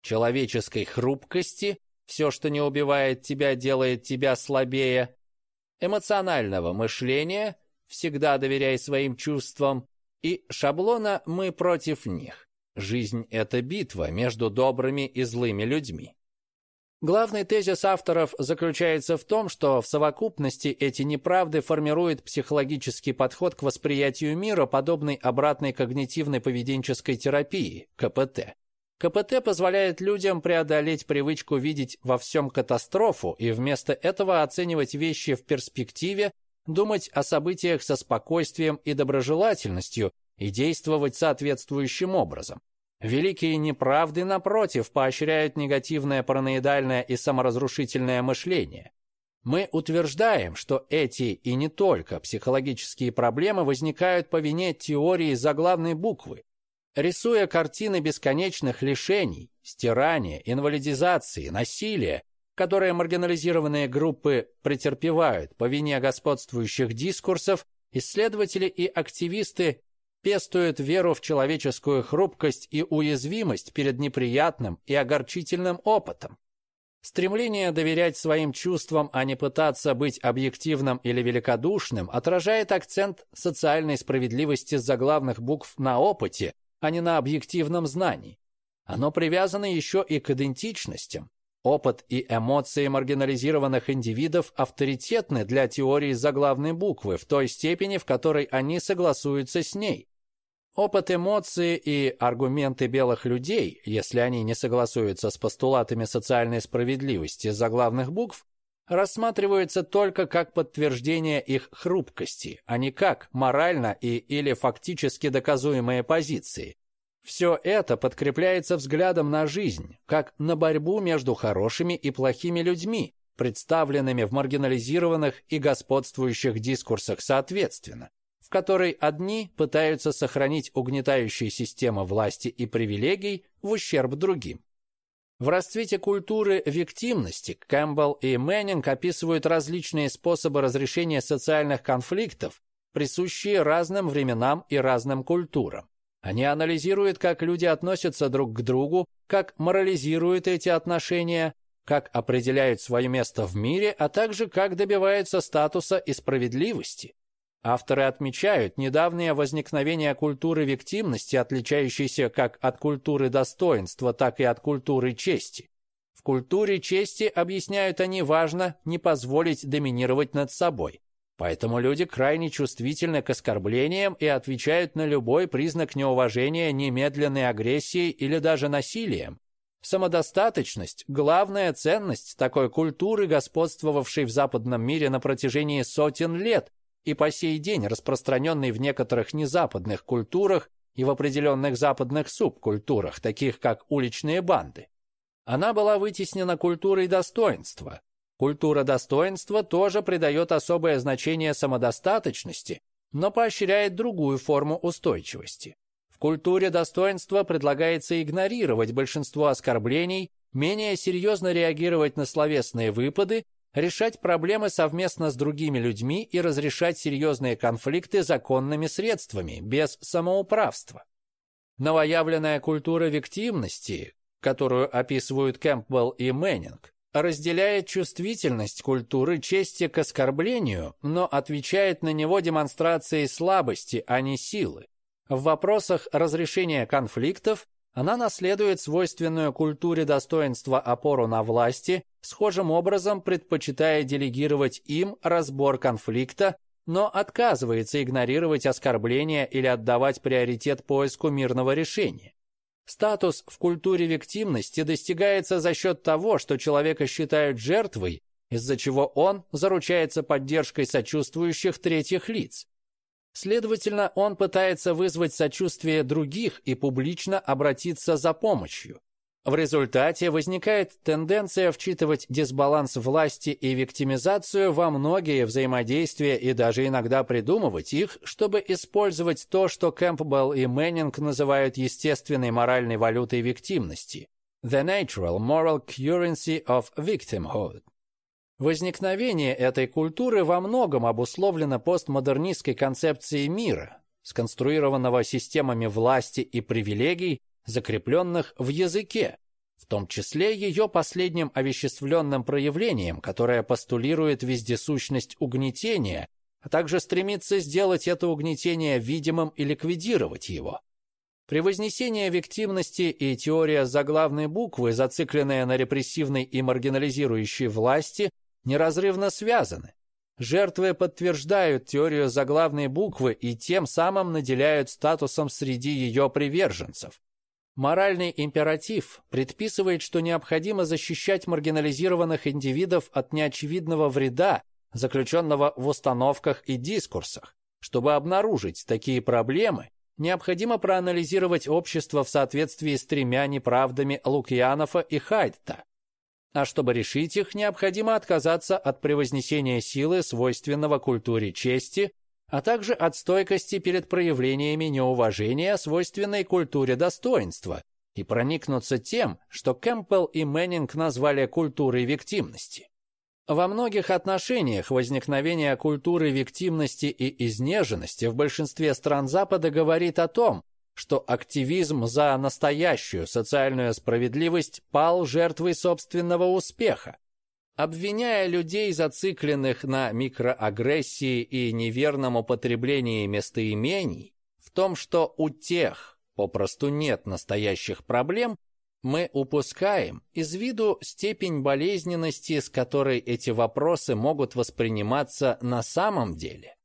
Человеческой хрупкости, все, что не убивает тебя, делает тебя слабее, эмоционального мышления, всегда доверяй своим чувствам, и шаблона «мы против них». Жизнь – это битва между добрыми и злыми людьми. Главный тезис авторов заключается в том, что в совокупности эти неправды формируют психологический подход к восприятию мира, подобный обратной когнитивной поведенческой терапии, КПТ. КПТ позволяет людям преодолеть привычку видеть во всем катастрофу и вместо этого оценивать вещи в перспективе, думать о событиях со спокойствием и доброжелательностью и действовать соответствующим образом. Великие неправды, напротив, поощряют негативное параноидальное и саморазрушительное мышление. Мы утверждаем, что эти и не только психологические проблемы возникают по вине теории заглавной буквы. Рисуя картины бесконечных лишений, стирания, инвалидизации, насилия, которые маргинализированные группы претерпевают по вине господствующих дискурсов, исследователи и активисты пестует веру в человеческую хрупкость и уязвимость перед неприятным и огорчительным опытом. Стремление доверять своим чувствам, а не пытаться быть объективным или великодушным, отражает акцент социальной справедливости с заглавных букв на опыте, а не на объективном знании. Оно привязано еще и к идентичностям. Опыт и эмоции маргинализированных индивидов авторитетны для теории заглавной буквы в той степени, в которой они согласуются с ней. Опыт эмоции и аргументы белых людей, если они не согласуются с постулатами социальной справедливости заглавных букв, рассматриваются только как подтверждение их хрупкости, а не как морально и или фактически доказуемые позиции. Все это подкрепляется взглядом на жизнь, как на борьбу между хорошими и плохими людьми, представленными в маргинализированных и господствующих дискурсах соответственно, в которой одни пытаются сохранить угнетающие системы власти и привилегий в ущерб другим. В расцвете культуры виктимности Кэмпбелл и Мэннинг описывают различные способы разрешения социальных конфликтов, присущие разным временам и разным культурам. Они анализируют, как люди относятся друг к другу, как морализируют эти отношения, как определяют свое место в мире, а также как добиваются статуса и справедливости. Авторы отмечают недавнее возникновение культуры виктимности, отличающейся как от культуры достоинства, так и от культуры чести. В культуре чести, объясняют они, важно не позволить доминировать над собой. Поэтому люди крайне чувствительны к оскорблениям и отвечают на любой признак неуважения немедленной агрессией или даже насилием. Самодостаточность – главная ценность такой культуры, господствовавшей в западном мире на протяжении сотен лет и по сей день распространенный в некоторых незападных культурах и в определенных западных субкультурах, таких как уличные банды. Она была вытеснена культурой достоинства. Культура достоинства тоже придает особое значение самодостаточности, но поощряет другую форму устойчивости. В культуре достоинства предлагается игнорировать большинство оскорблений, менее серьезно реагировать на словесные выпады решать проблемы совместно с другими людьми и разрешать серьезные конфликты законными средствами, без самоуправства. Новоявленная культура виктимности, которую описывают Кэмпбелл и Мэннинг, разделяет чувствительность культуры чести к оскорблению, но отвечает на него демонстрацией слабости, а не силы. В вопросах разрешения конфликтов она наследует свойственную культуре достоинства опору на власти, схожим образом предпочитая делегировать им разбор конфликта, но отказывается игнорировать оскорбления или отдавать приоритет поиску мирного решения. Статус в культуре виктимности достигается за счет того, что человека считают жертвой, из-за чего он заручается поддержкой сочувствующих третьих лиц. Следовательно, он пытается вызвать сочувствие других и публично обратиться за помощью. В результате возникает тенденция вчитывать дисбаланс власти и виктимизацию во многие взаимодействия и даже иногда придумывать их, чтобы использовать то, что Кэмпбелл и Мэннинг называют естественной моральной валютой виктимности – the natural moral currency of victimhood. Возникновение этой культуры во многом обусловлено постмодернистской концепцией мира, сконструированного системами власти и привилегий, закрепленных в языке, в том числе ее последним овеществленным проявлением, которое постулирует вездесущность угнетения, а также стремится сделать это угнетение видимым и ликвидировать его. Превознесение виктимности и теория заглавной буквы, зацикленная на репрессивной и маргинализирующей власти, неразрывно связаны. Жертвы подтверждают теорию заглавной буквы и тем самым наделяют статусом среди ее приверженцев. Моральный императив предписывает, что необходимо защищать маргинализированных индивидов от неочевидного вреда, заключенного в установках и дискурсах. Чтобы обнаружить такие проблемы, необходимо проанализировать общество в соответствии с тремя неправдами Лукьянова и Хайдта. А чтобы решить их, необходимо отказаться от превознесения силы, свойственного культуре чести, а также от стойкости перед проявлениями неуважения, свойственной культуре достоинства, и проникнуться тем, что Кэмпбелл и Мэннинг назвали культурой виктимности. Во многих отношениях возникновение культуры виктимности и изнеженности в большинстве стран Запада говорит о том, что активизм за настоящую социальную справедливость пал жертвой собственного успеха. Обвиняя людей, зацикленных на микроагрессии и неверном употреблении местоимений, в том, что у тех попросту нет настоящих проблем, мы упускаем из виду степень болезненности, с которой эти вопросы могут восприниматься на самом деле.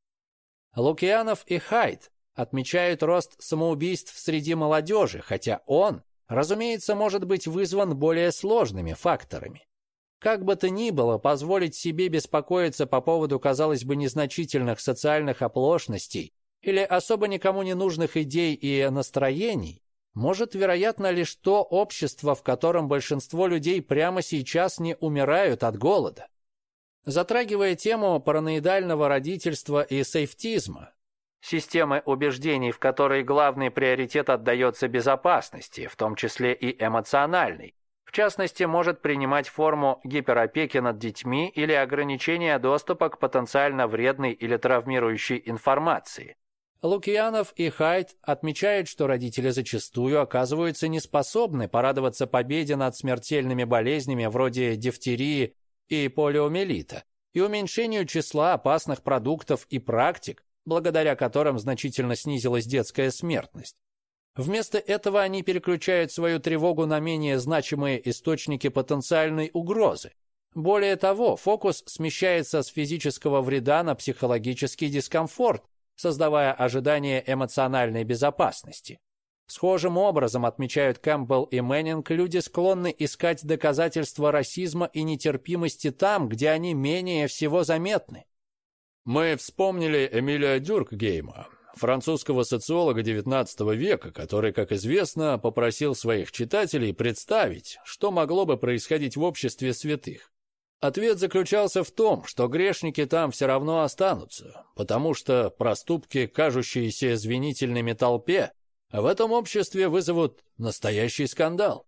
Лукьянов и Хайд отмечают рост самоубийств среди молодежи, хотя он, разумеется, может быть вызван более сложными факторами. Как бы то ни было, позволить себе беспокоиться по поводу, казалось бы, незначительных социальных оплошностей или особо никому не нужных идей и настроений, может, вероятно, лишь то общество, в котором большинство людей прямо сейчас не умирают от голода. Затрагивая тему параноидального родительства и сейфтизма, системы убеждений, в которой главный приоритет отдается безопасности, в том числе и эмоциональной, в частности, может принимать форму гиперопеки над детьми или ограничения доступа к потенциально вредной или травмирующей информации. Лукьянов и Хайт отмечают, что родители зачастую оказываются неспособны порадоваться победе над смертельными болезнями вроде дифтерии и полиомиелита и уменьшению числа опасных продуктов и практик, благодаря которым значительно снизилась детская смертность. Вместо этого они переключают свою тревогу на менее значимые источники потенциальной угрозы. Более того, фокус смещается с физического вреда на психологический дискомфорт, создавая ожидание эмоциональной безопасности. Схожим образом, отмечают Кэмпбелл и Мэннинг, люди склонны искать доказательства расизма и нетерпимости там, где они менее всего заметны. Мы вспомнили Эмилия Дюркгейма, французского социолога XIX века, который, как известно, попросил своих читателей представить, что могло бы происходить в обществе святых. Ответ заключался в том, что грешники там все равно останутся, потому что проступки, кажущиеся извинительными толпе, в этом обществе вызовут настоящий скандал.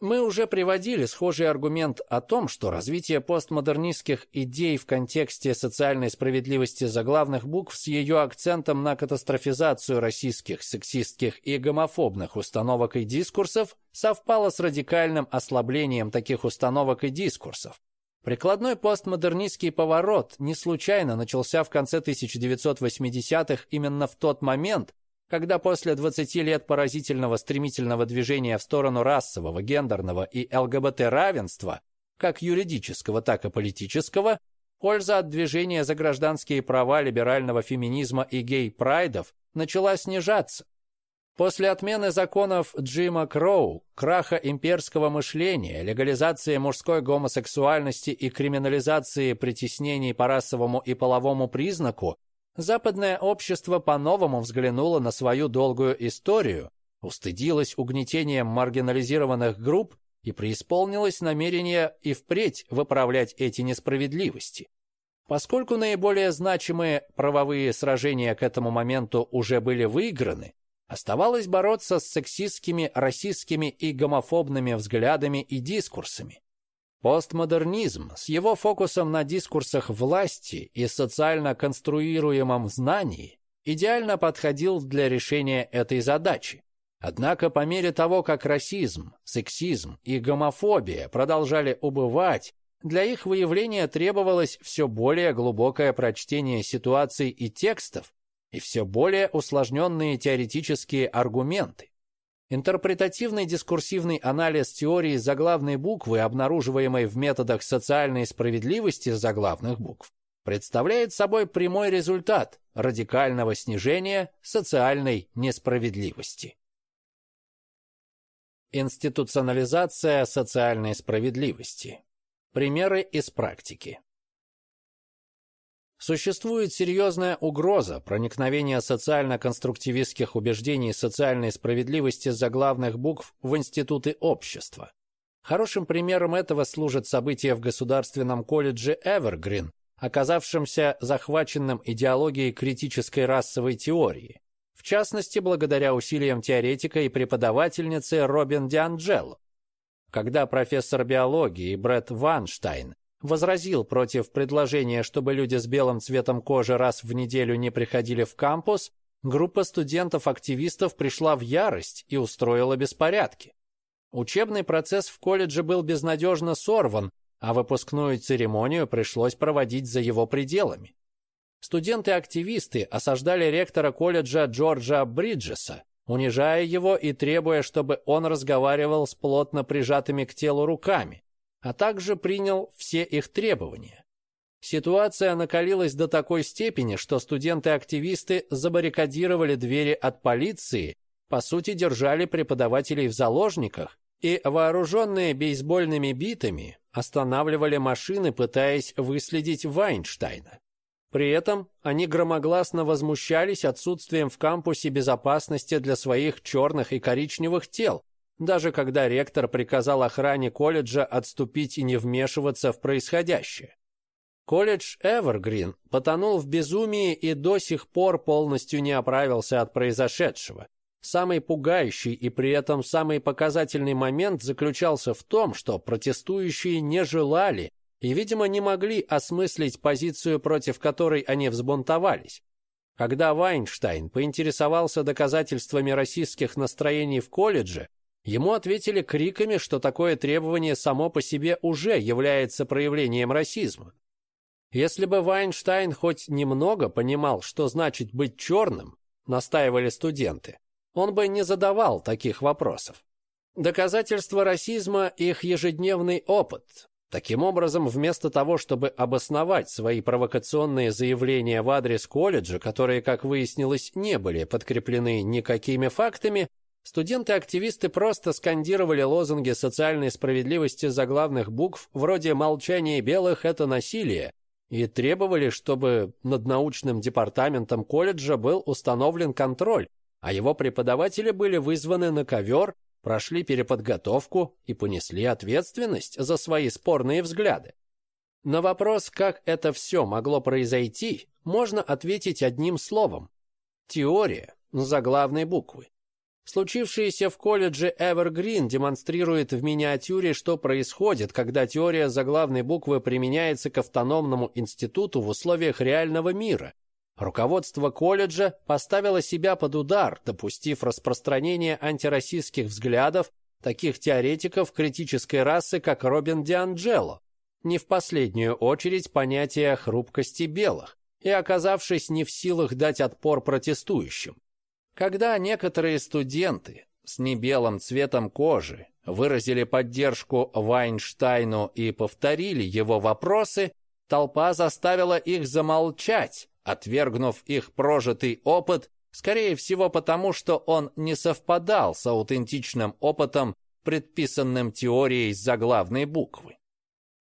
Мы уже приводили схожий аргумент о том, что развитие постмодернистских идей в контексте социальной справедливости заглавных букв с ее акцентом на катастрофизацию российских сексистских и гомофобных установок и дискурсов совпало с радикальным ослаблением таких установок и дискурсов. Прикладной постмодернистский поворот не случайно начался в конце 1980-х именно в тот момент, когда после 20 лет поразительного стремительного движения в сторону расового, гендерного и ЛГБТ-равенства, как юридического, так и политического, польза от движения за гражданские права либерального феминизма и гей-прайдов начала снижаться. После отмены законов Джима Кроу, краха имперского мышления, легализации мужской гомосексуальности и криминализации притеснений по расовому и половому признаку, западное общество по-новому взглянуло на свою долгую историю, устыдилось угнетением маргинализированных групп и преисполнилось намерение и впредь выправлять эти несправедливости. Поскольку наиболее значимые правовые сражения к этому моменту уже были выиграны, оставалось бороться с сексистскими, расистскими и гомофобными взглядами и дискурсами. Постмодернизм с его фокусом на дискурсах власти и социально конструируемом знании идеально подходил для решения этой задачи. Однако по мере того, как расизм, сексизм и гомофобия продолжали убывать, для их выявления требовалось все более глубокое прочтение ситуаций и текстов и все более усложненные теоретические аргументы. Интерпретативный дискурсивный анализ теории заглавной буквы, обнаруживаемой в методах социальной справедливости заглавных букв, представляет собой прямой результат радикального снижения социальной несправедливости. Институционализация социальной справедливости. Примеры из практики. Существует серьезная угроза проникновения социально-конструктивистских убеждений социальной справедливости заглавных букв в институты общества. Хорошим примером этого служат события в Государственном колледже Эвергрин, оказавшемся захваченным идеологией критической расовой теории, в частности, благодаря усилиям теоретика и преподавательницы Робин Дианджело. Когда профессор биологии Бретт Ванштайн возразил против предложения, чтобы люди с белым цветом кожи раз в неделю не приходили в кампус, группа студентов-активистов пришла в ярость и устроила беспорядки. Учебный процесс в колледже был безнадежно сорван, а выпускную церемонию пришлось проводить за его пределами. Студенты-активисты осаждали ректора колледжа Джорджа Бриджеса, унижая его и требуя, чтобы он разговаривал с плотно прижатыми к телу руками а также принял все их требования. Ситуация накалилась до такой степени, что студенты-активисты забаррикадировали двери от полиции, по сути держали преподавателей в заложниках и, вооруженные бейсбольными битами, останавливали машины, пытаясь выследить Вайнштейна. При этом они громогласно возмущались отсутствием в кампусе безопасности для своих черных и коричневых тел, даже когда ректор приказал охране колледжа отступить и не вмешиваться в происходящее. Колледж Эвергрин потонул в безумии и до сих пор полностью не оправился от произошедшего. Самый пугающий и при этом самый показательный момент заключался в том, что протестующие не желали и, видимо, не могли осмыслить позицию, против которой они взбунтовались. Когда Вайнштейн поинтересовался доказательствами российских настроений в колледже, ему ответили криками, что такое требование само по себе уже является проявлением расизма. Если бы Вайнштейн хоть немного понимал, что значит быть черным, настаивали студенты, он бы не задавал таких вопросов. Доказательство расизма – их ежедневный опыт. Таким образом, вместо того, чтобы обосновать свои провокационные заявления в адрес колледжа, которые, как выяснилось, не были подкреплены никакими фактами, студенты-активисты просто скандировали лозунги социальной справедливости заглавных букв вроде «молчание белых – это насилие», и требовали, чтобы над научным департаментом колледжа был установлен контроль, а его преподаватели были вызваны на ковер, прошли переподготовку и понесли ответственность за свои спорные взгляды. На вопрос, как это все могло произойти, можно ответить одним словом. Теория заглавной буквы. Случившееся в колледже Эвергрин демонстрирует в миниатюре, что происходит, когда теория заглавной буквы применяется к автономному институту в условиях реального мира. Руководство колледжа поставило себя под удар, допустив распространение антироссийских взглядов таких теоретиков критической расы, как Робин Дианджело, не в последнюю очередь понятие хрупкости белых, и оказавшись не в силах дать отпор протестующим. Когда некоторые студенты с небелым цветом кожи выразили поддержку Вайнштейну и повторили его вопросы, толпа заставила их замолчать, отвергнув их прожитый опыт, скорее всего потому, что он не совпадал с аутентичным опытом, предписанным теорией заглавной буквы.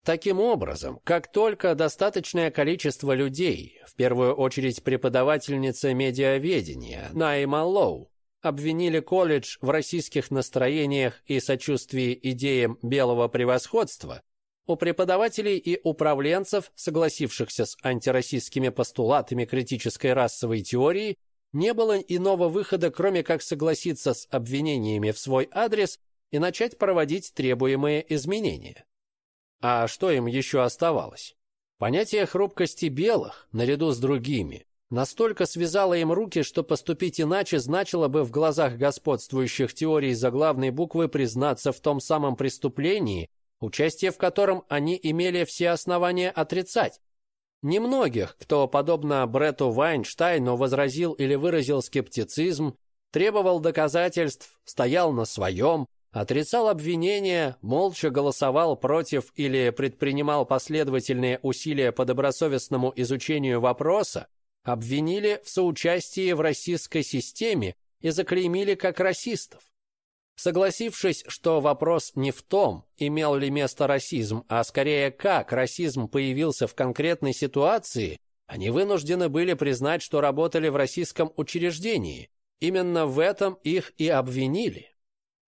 Таким образом, как только достаточное количество людей, в первую очередь преподавательница медиаведения Найма Лоу, обвинили колледж в российских настроениях и сочувствии идеям белого превосходства, у преподавателей и управленцев, согласившихся с антироссийскими постулатами критической расовой теории, не было иного выхода, кроме как согласиться с обвинениями в свой адрес и начать проводить требуемые изменения. А что им еще оставалось? Понятие хрупкости белых, наряду с другими, настолько связало им руки, что поступить иначе значило бы в глазах господствующих теорий заглавной буквы признаться в том самом преступлении, участие в котором они имели все основания отрицать. Немногих, кто, подобно Брету Вайнштейну, возразил или выразил скептицизм, требовал доказательств, стоял на своем, отрицал обвинения, молча голосовал против или предпринимал последовательные усилия по добросовестному изучению вопроса, обвинили в соучастии в российской системе и заклеймили как расистов. Согласившись, что вопрос не в том, имел ли место расизм, а скорее как расизм появился в конкретной ситуации, они вынуждены были признать, что работали в российском учреждении. Именно в этом их и обвинили.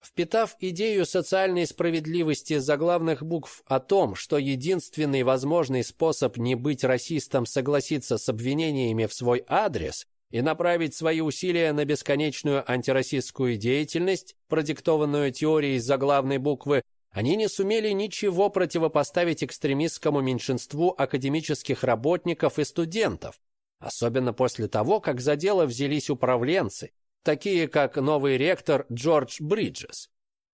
Впитав идею социальной справедливости заглавных букв о том, что единственный возможный способ не быть расистом согласиться с обвинениями в свой адрес и направить свои усилия на бесконечную антироссийскую деятельность, продиктованную теорией заглавной буквы, они не сумели ничего противопоставить экстремистскому меньшинству академических работников и студентов, особенно после того, как за дело взялись управленцы, такие как новый ректор Джордж Бриджес.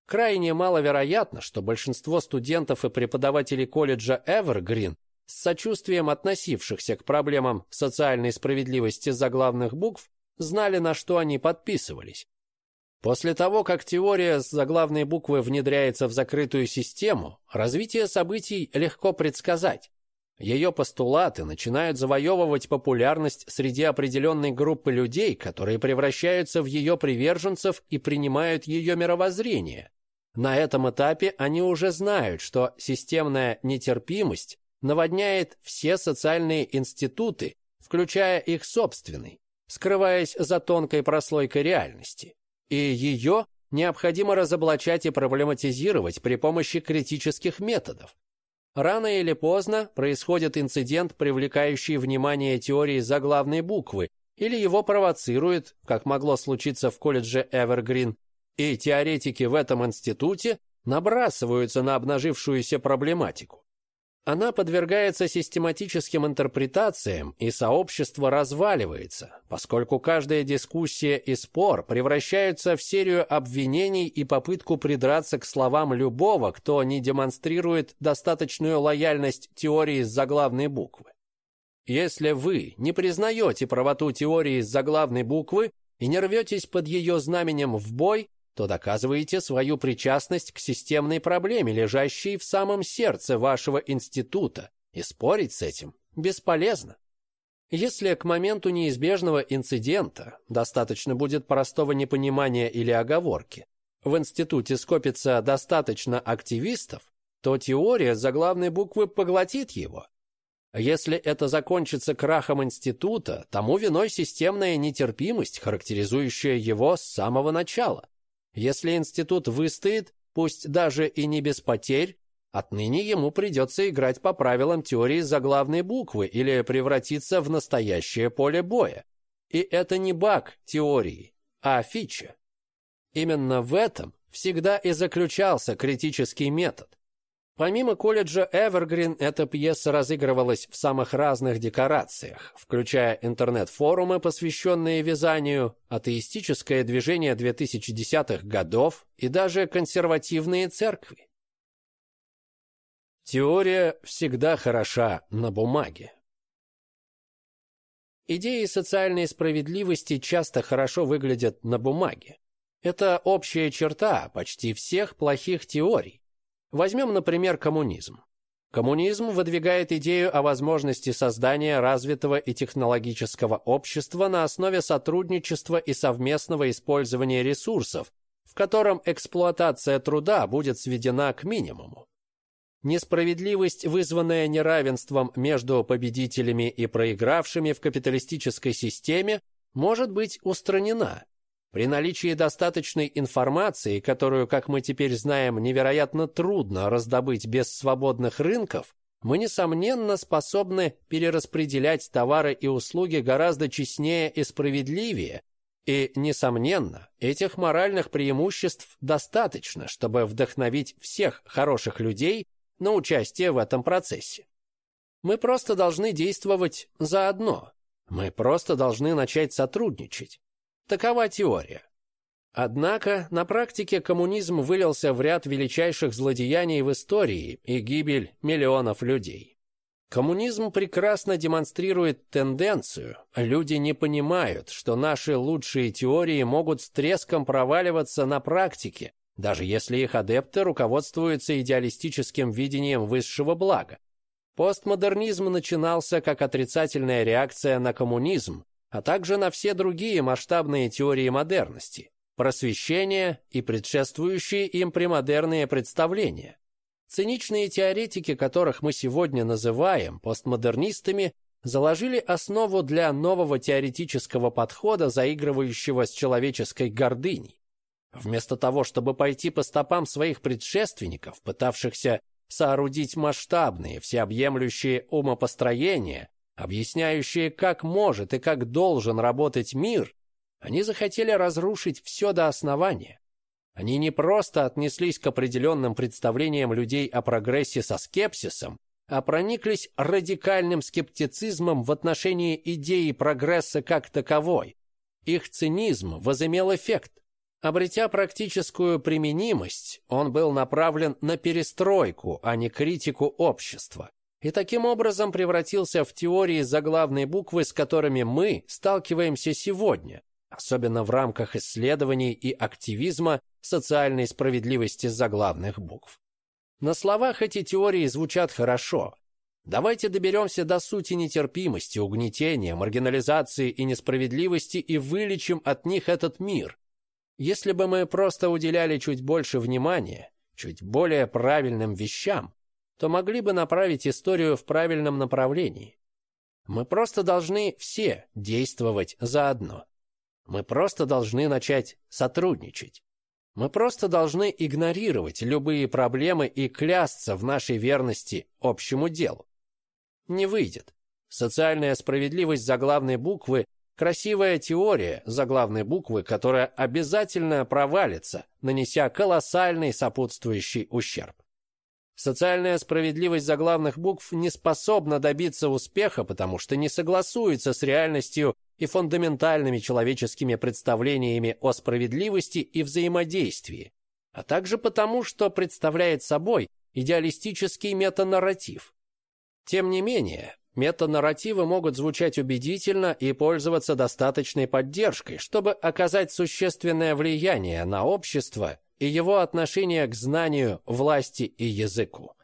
Крайне маловероятно, что большинство студентов и преподавателей колледжа Эвергрин, с сочувствием относившихся к проблемам социальной справедливости заглавных букв, знали, на что они подписывались. После того, как теория с заглавной буквы внедряется в закрытую систему, развитие событий легко предсказать. Ее постулаты начинают завоевывать популярность среди определенной группы людей, которые превращаются в ее приверженцев и принимают ее мировоззрение. На этом этапе они уже знают, что системная нетерпимость наводняет все социальные институты, включая их собственный, скрываясь за тонкой прослойкой реальности. И ее необходимо разоблачать и проблематизировать при помощи критических методов. Рано или поздно происходит инцидент, привлекающий внимание теории заглавной буквы, или его провоцирует, как могло случиться в колледже Эвергрин, и теоретики в этом институте набрасываются на обнажившуюся проблематику. Она подвергается систематическим интерпретациям, и сообщество разваливается, поскольку каждая дискуссия и спор превращаются в серию обвинений и попытку придраться к словам любого, кто не демонстрирует достаточную лояльность теории с заглавной буквы. Если вы не признаете правоту теории с заглавной буквы и не рветесь под ее знаменем в бой, то доказываете свою причастность к системной проблеме, лежащей в самом сердце вашего института, и спорить с этим бесполезно. Если к моменту неизбежного инцидента достаточно будет простого непонимания или оговорки, в институте скопится достаточно активистов, то теория заглавной буквы поглотит его. Если это закончится крахом института, тому виной системная нетерпимость, характеризующая его с самого начала. Если институт выстоит, пусть даже и не без потерь, отныне ему придется играть по правилам теории заглавной буквы или превратиться в настоящее поле боя. И это не баг теории, а фича. Именно в этом всегда и заключался критический метод. Помимо колледжа Эвергрин, эта пьеса разыгрывалась в самых разных декорациях, включая интернет-форумы, посвященные вязанию, атеистическое движение 2010-х годов и даже консервативные церкви. Теория всегда хороша на бумаге. Идеи социальной справедливости часто хорошо выглядят на бумаге. Это общая черта почти всех плохих теорий Возьмем, например, коммунизм. Коммунизм выдвигает идею о возможности создания развитого и технологического общества на основе сотрудничества и совместного использования ресурсов, в котором эксплуатация труда будет сведена к минимуму. Несправедливость, вызванная неравенством между победителями и проигравшими в капиталистической системе, может быть устранена, при наличии достаточной информации, которую, как мы теперь знаем, невероятно трудно раздобыть без свободных рынков, мы, несомненно, способны перераспределять товары и услуги гораздо честнее и справедливее, и, несомненно, этих моральных преимуществ достаточно, чтобы вдохновить всех хороших людей на участие в этом процессе. Мы просто должны действовать заодно. Мы просто должны начать сотрудничать. Такова теория. Однако на практике коммунизм вылился в ряд величайших злодеяний в истории и гибель миллионов людей. Коммунизм прекрасно демонстрирует тенденцию. Люди не понимают, что наши лучшие теории могут с треском проваливаться на практике, даже если их адепты руководствуются идеалистическим видением высшего блага. Постмодернизм начинался как отрицательная реакция на коммунизм, а также на все другие масштабные теории модерности, просвещения и предшествующие им премодерные представления. Циничные теоретики, которых мы сегодня называем постмодернистами, заложили основу для нового теоретического подхода, заигрывающего с человеческой гордыней. Вместо того, чтобы пойти по стопам своих предшественников, пытавшихся соорудить масштабные, всеобъемлющие умопостроения, объясняющие, как может и как должен работать мир, они захотели разрушить все до основания. Они не просто отнеслись к определенным представлениям людей о прогрессе со скепсисом, а прониклись радикальным скептицизмом в отношении идеи прогресса как таковой. Их цинизм возымел эффект. Обретя практическую применимость, он был направлен на перестройку, а не критику общества и таким образом превратился в теории заглавной буквы, с которыми мы сталкиваемся сегодня, особенно в рамках исследований и активизма социальной справедливости заглавных букв. На словах эти теории звучат хорошо. Давайте доберемся до сути нетерпимости, угнетения, маргинализации и несправедливости и вылечим от них этот мир. Если бы мы просто уделяли чуть больше внимания, чуть более правильным вещам, то могли бы направить историю в правильном направлении. Мы просто должны все действовать заодно. Мы просто должны начать сотрудничать. Мы просто должны игнорировать любые проблемы и клясться в нашей верности общему делу. Не выйдет. Социальная справедливость заглавной буквы – красивая теория заглавной буквы, которая обязательно провалится, нанеся колоссальный сопутствующий ущерб. Социальная справедливость заглавных букв не способна добиться успеха, потому что не согласуется с реальностью и фундаментальными человеческими представлениями о справедливости и взаимодействии, а также потому, что представляет собой идеалистический метанарратив. Тем не менее, метанарративы могут звучать убедительно и пользоваться достаточной поддержкой, чтобы оказать существенное влияние на общество и его отношение к знанию, власти и языку.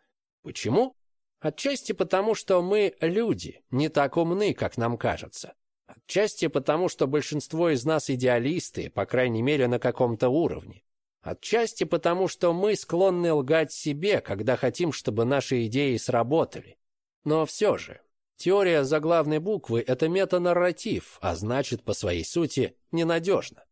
Почему? Отчасти потому, что мы люди, не так умны, как нам кажется. Отчасти потому, что большинство из нас идеалисты, по крайней мере, на каком-то уровне. Отчасти потому, что мы склонны лгать себе, когда хотим, чтобы наши идеи сработали. Но все же, теория заглавной буквы – это метанарратив, а значит, по своей сути, ненадежна.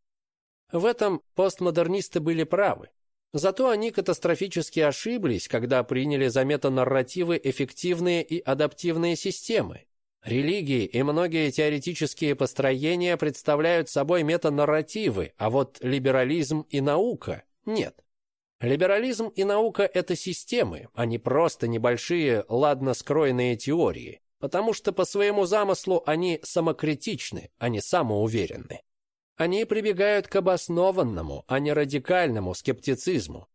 В этом постмодернисты были правы. Зато они катастрофически ошиблись, когда приняли за метанарративы эффективные и адаптивные системы. Религии и многие теоретические построения представляют собой метанарративы, а вот либерализм и наука – нет. Либерализм и наука – это системы, а не просто небольшие, ладно скроенные теории, потому что по своему замыслу они самокритичны, а не самоуверенны. Они прибегают к обоснованному, а не радикальному скептицизму.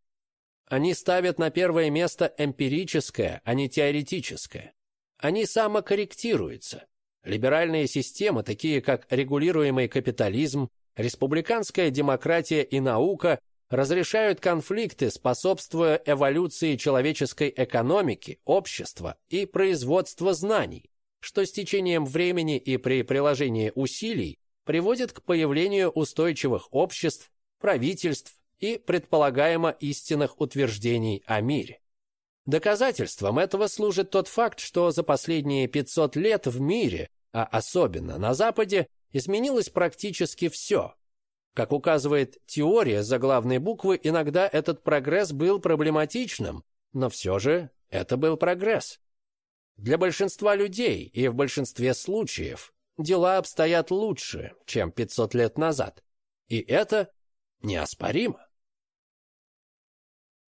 Они ставят на первое место эмпирическое, а не теоретическое. Они самокорректируются. Либеральные системы, такие как регулируемый капитализм, республиканская демократия и наука, разрешают конфликты, способствуя эволюции человеческой экономики, общества и производства знаний, что с течением времени и при приложении усилий приводит к появлению устойчивых обществ, правительств и предполагаемо истинных утверждений о мире. Доказательством этого служит тот факт, что за последние 500 лет в мире, а особенно на Западе, изменилось практически все. Как указывает теория заглавной буквы, иногда этот прогресс был проблематичным, но все же это был прогресс. Для большинства людей и в большинстве случаев дела обстоят лучше, чем 500 лет назад. И это неоспоримо.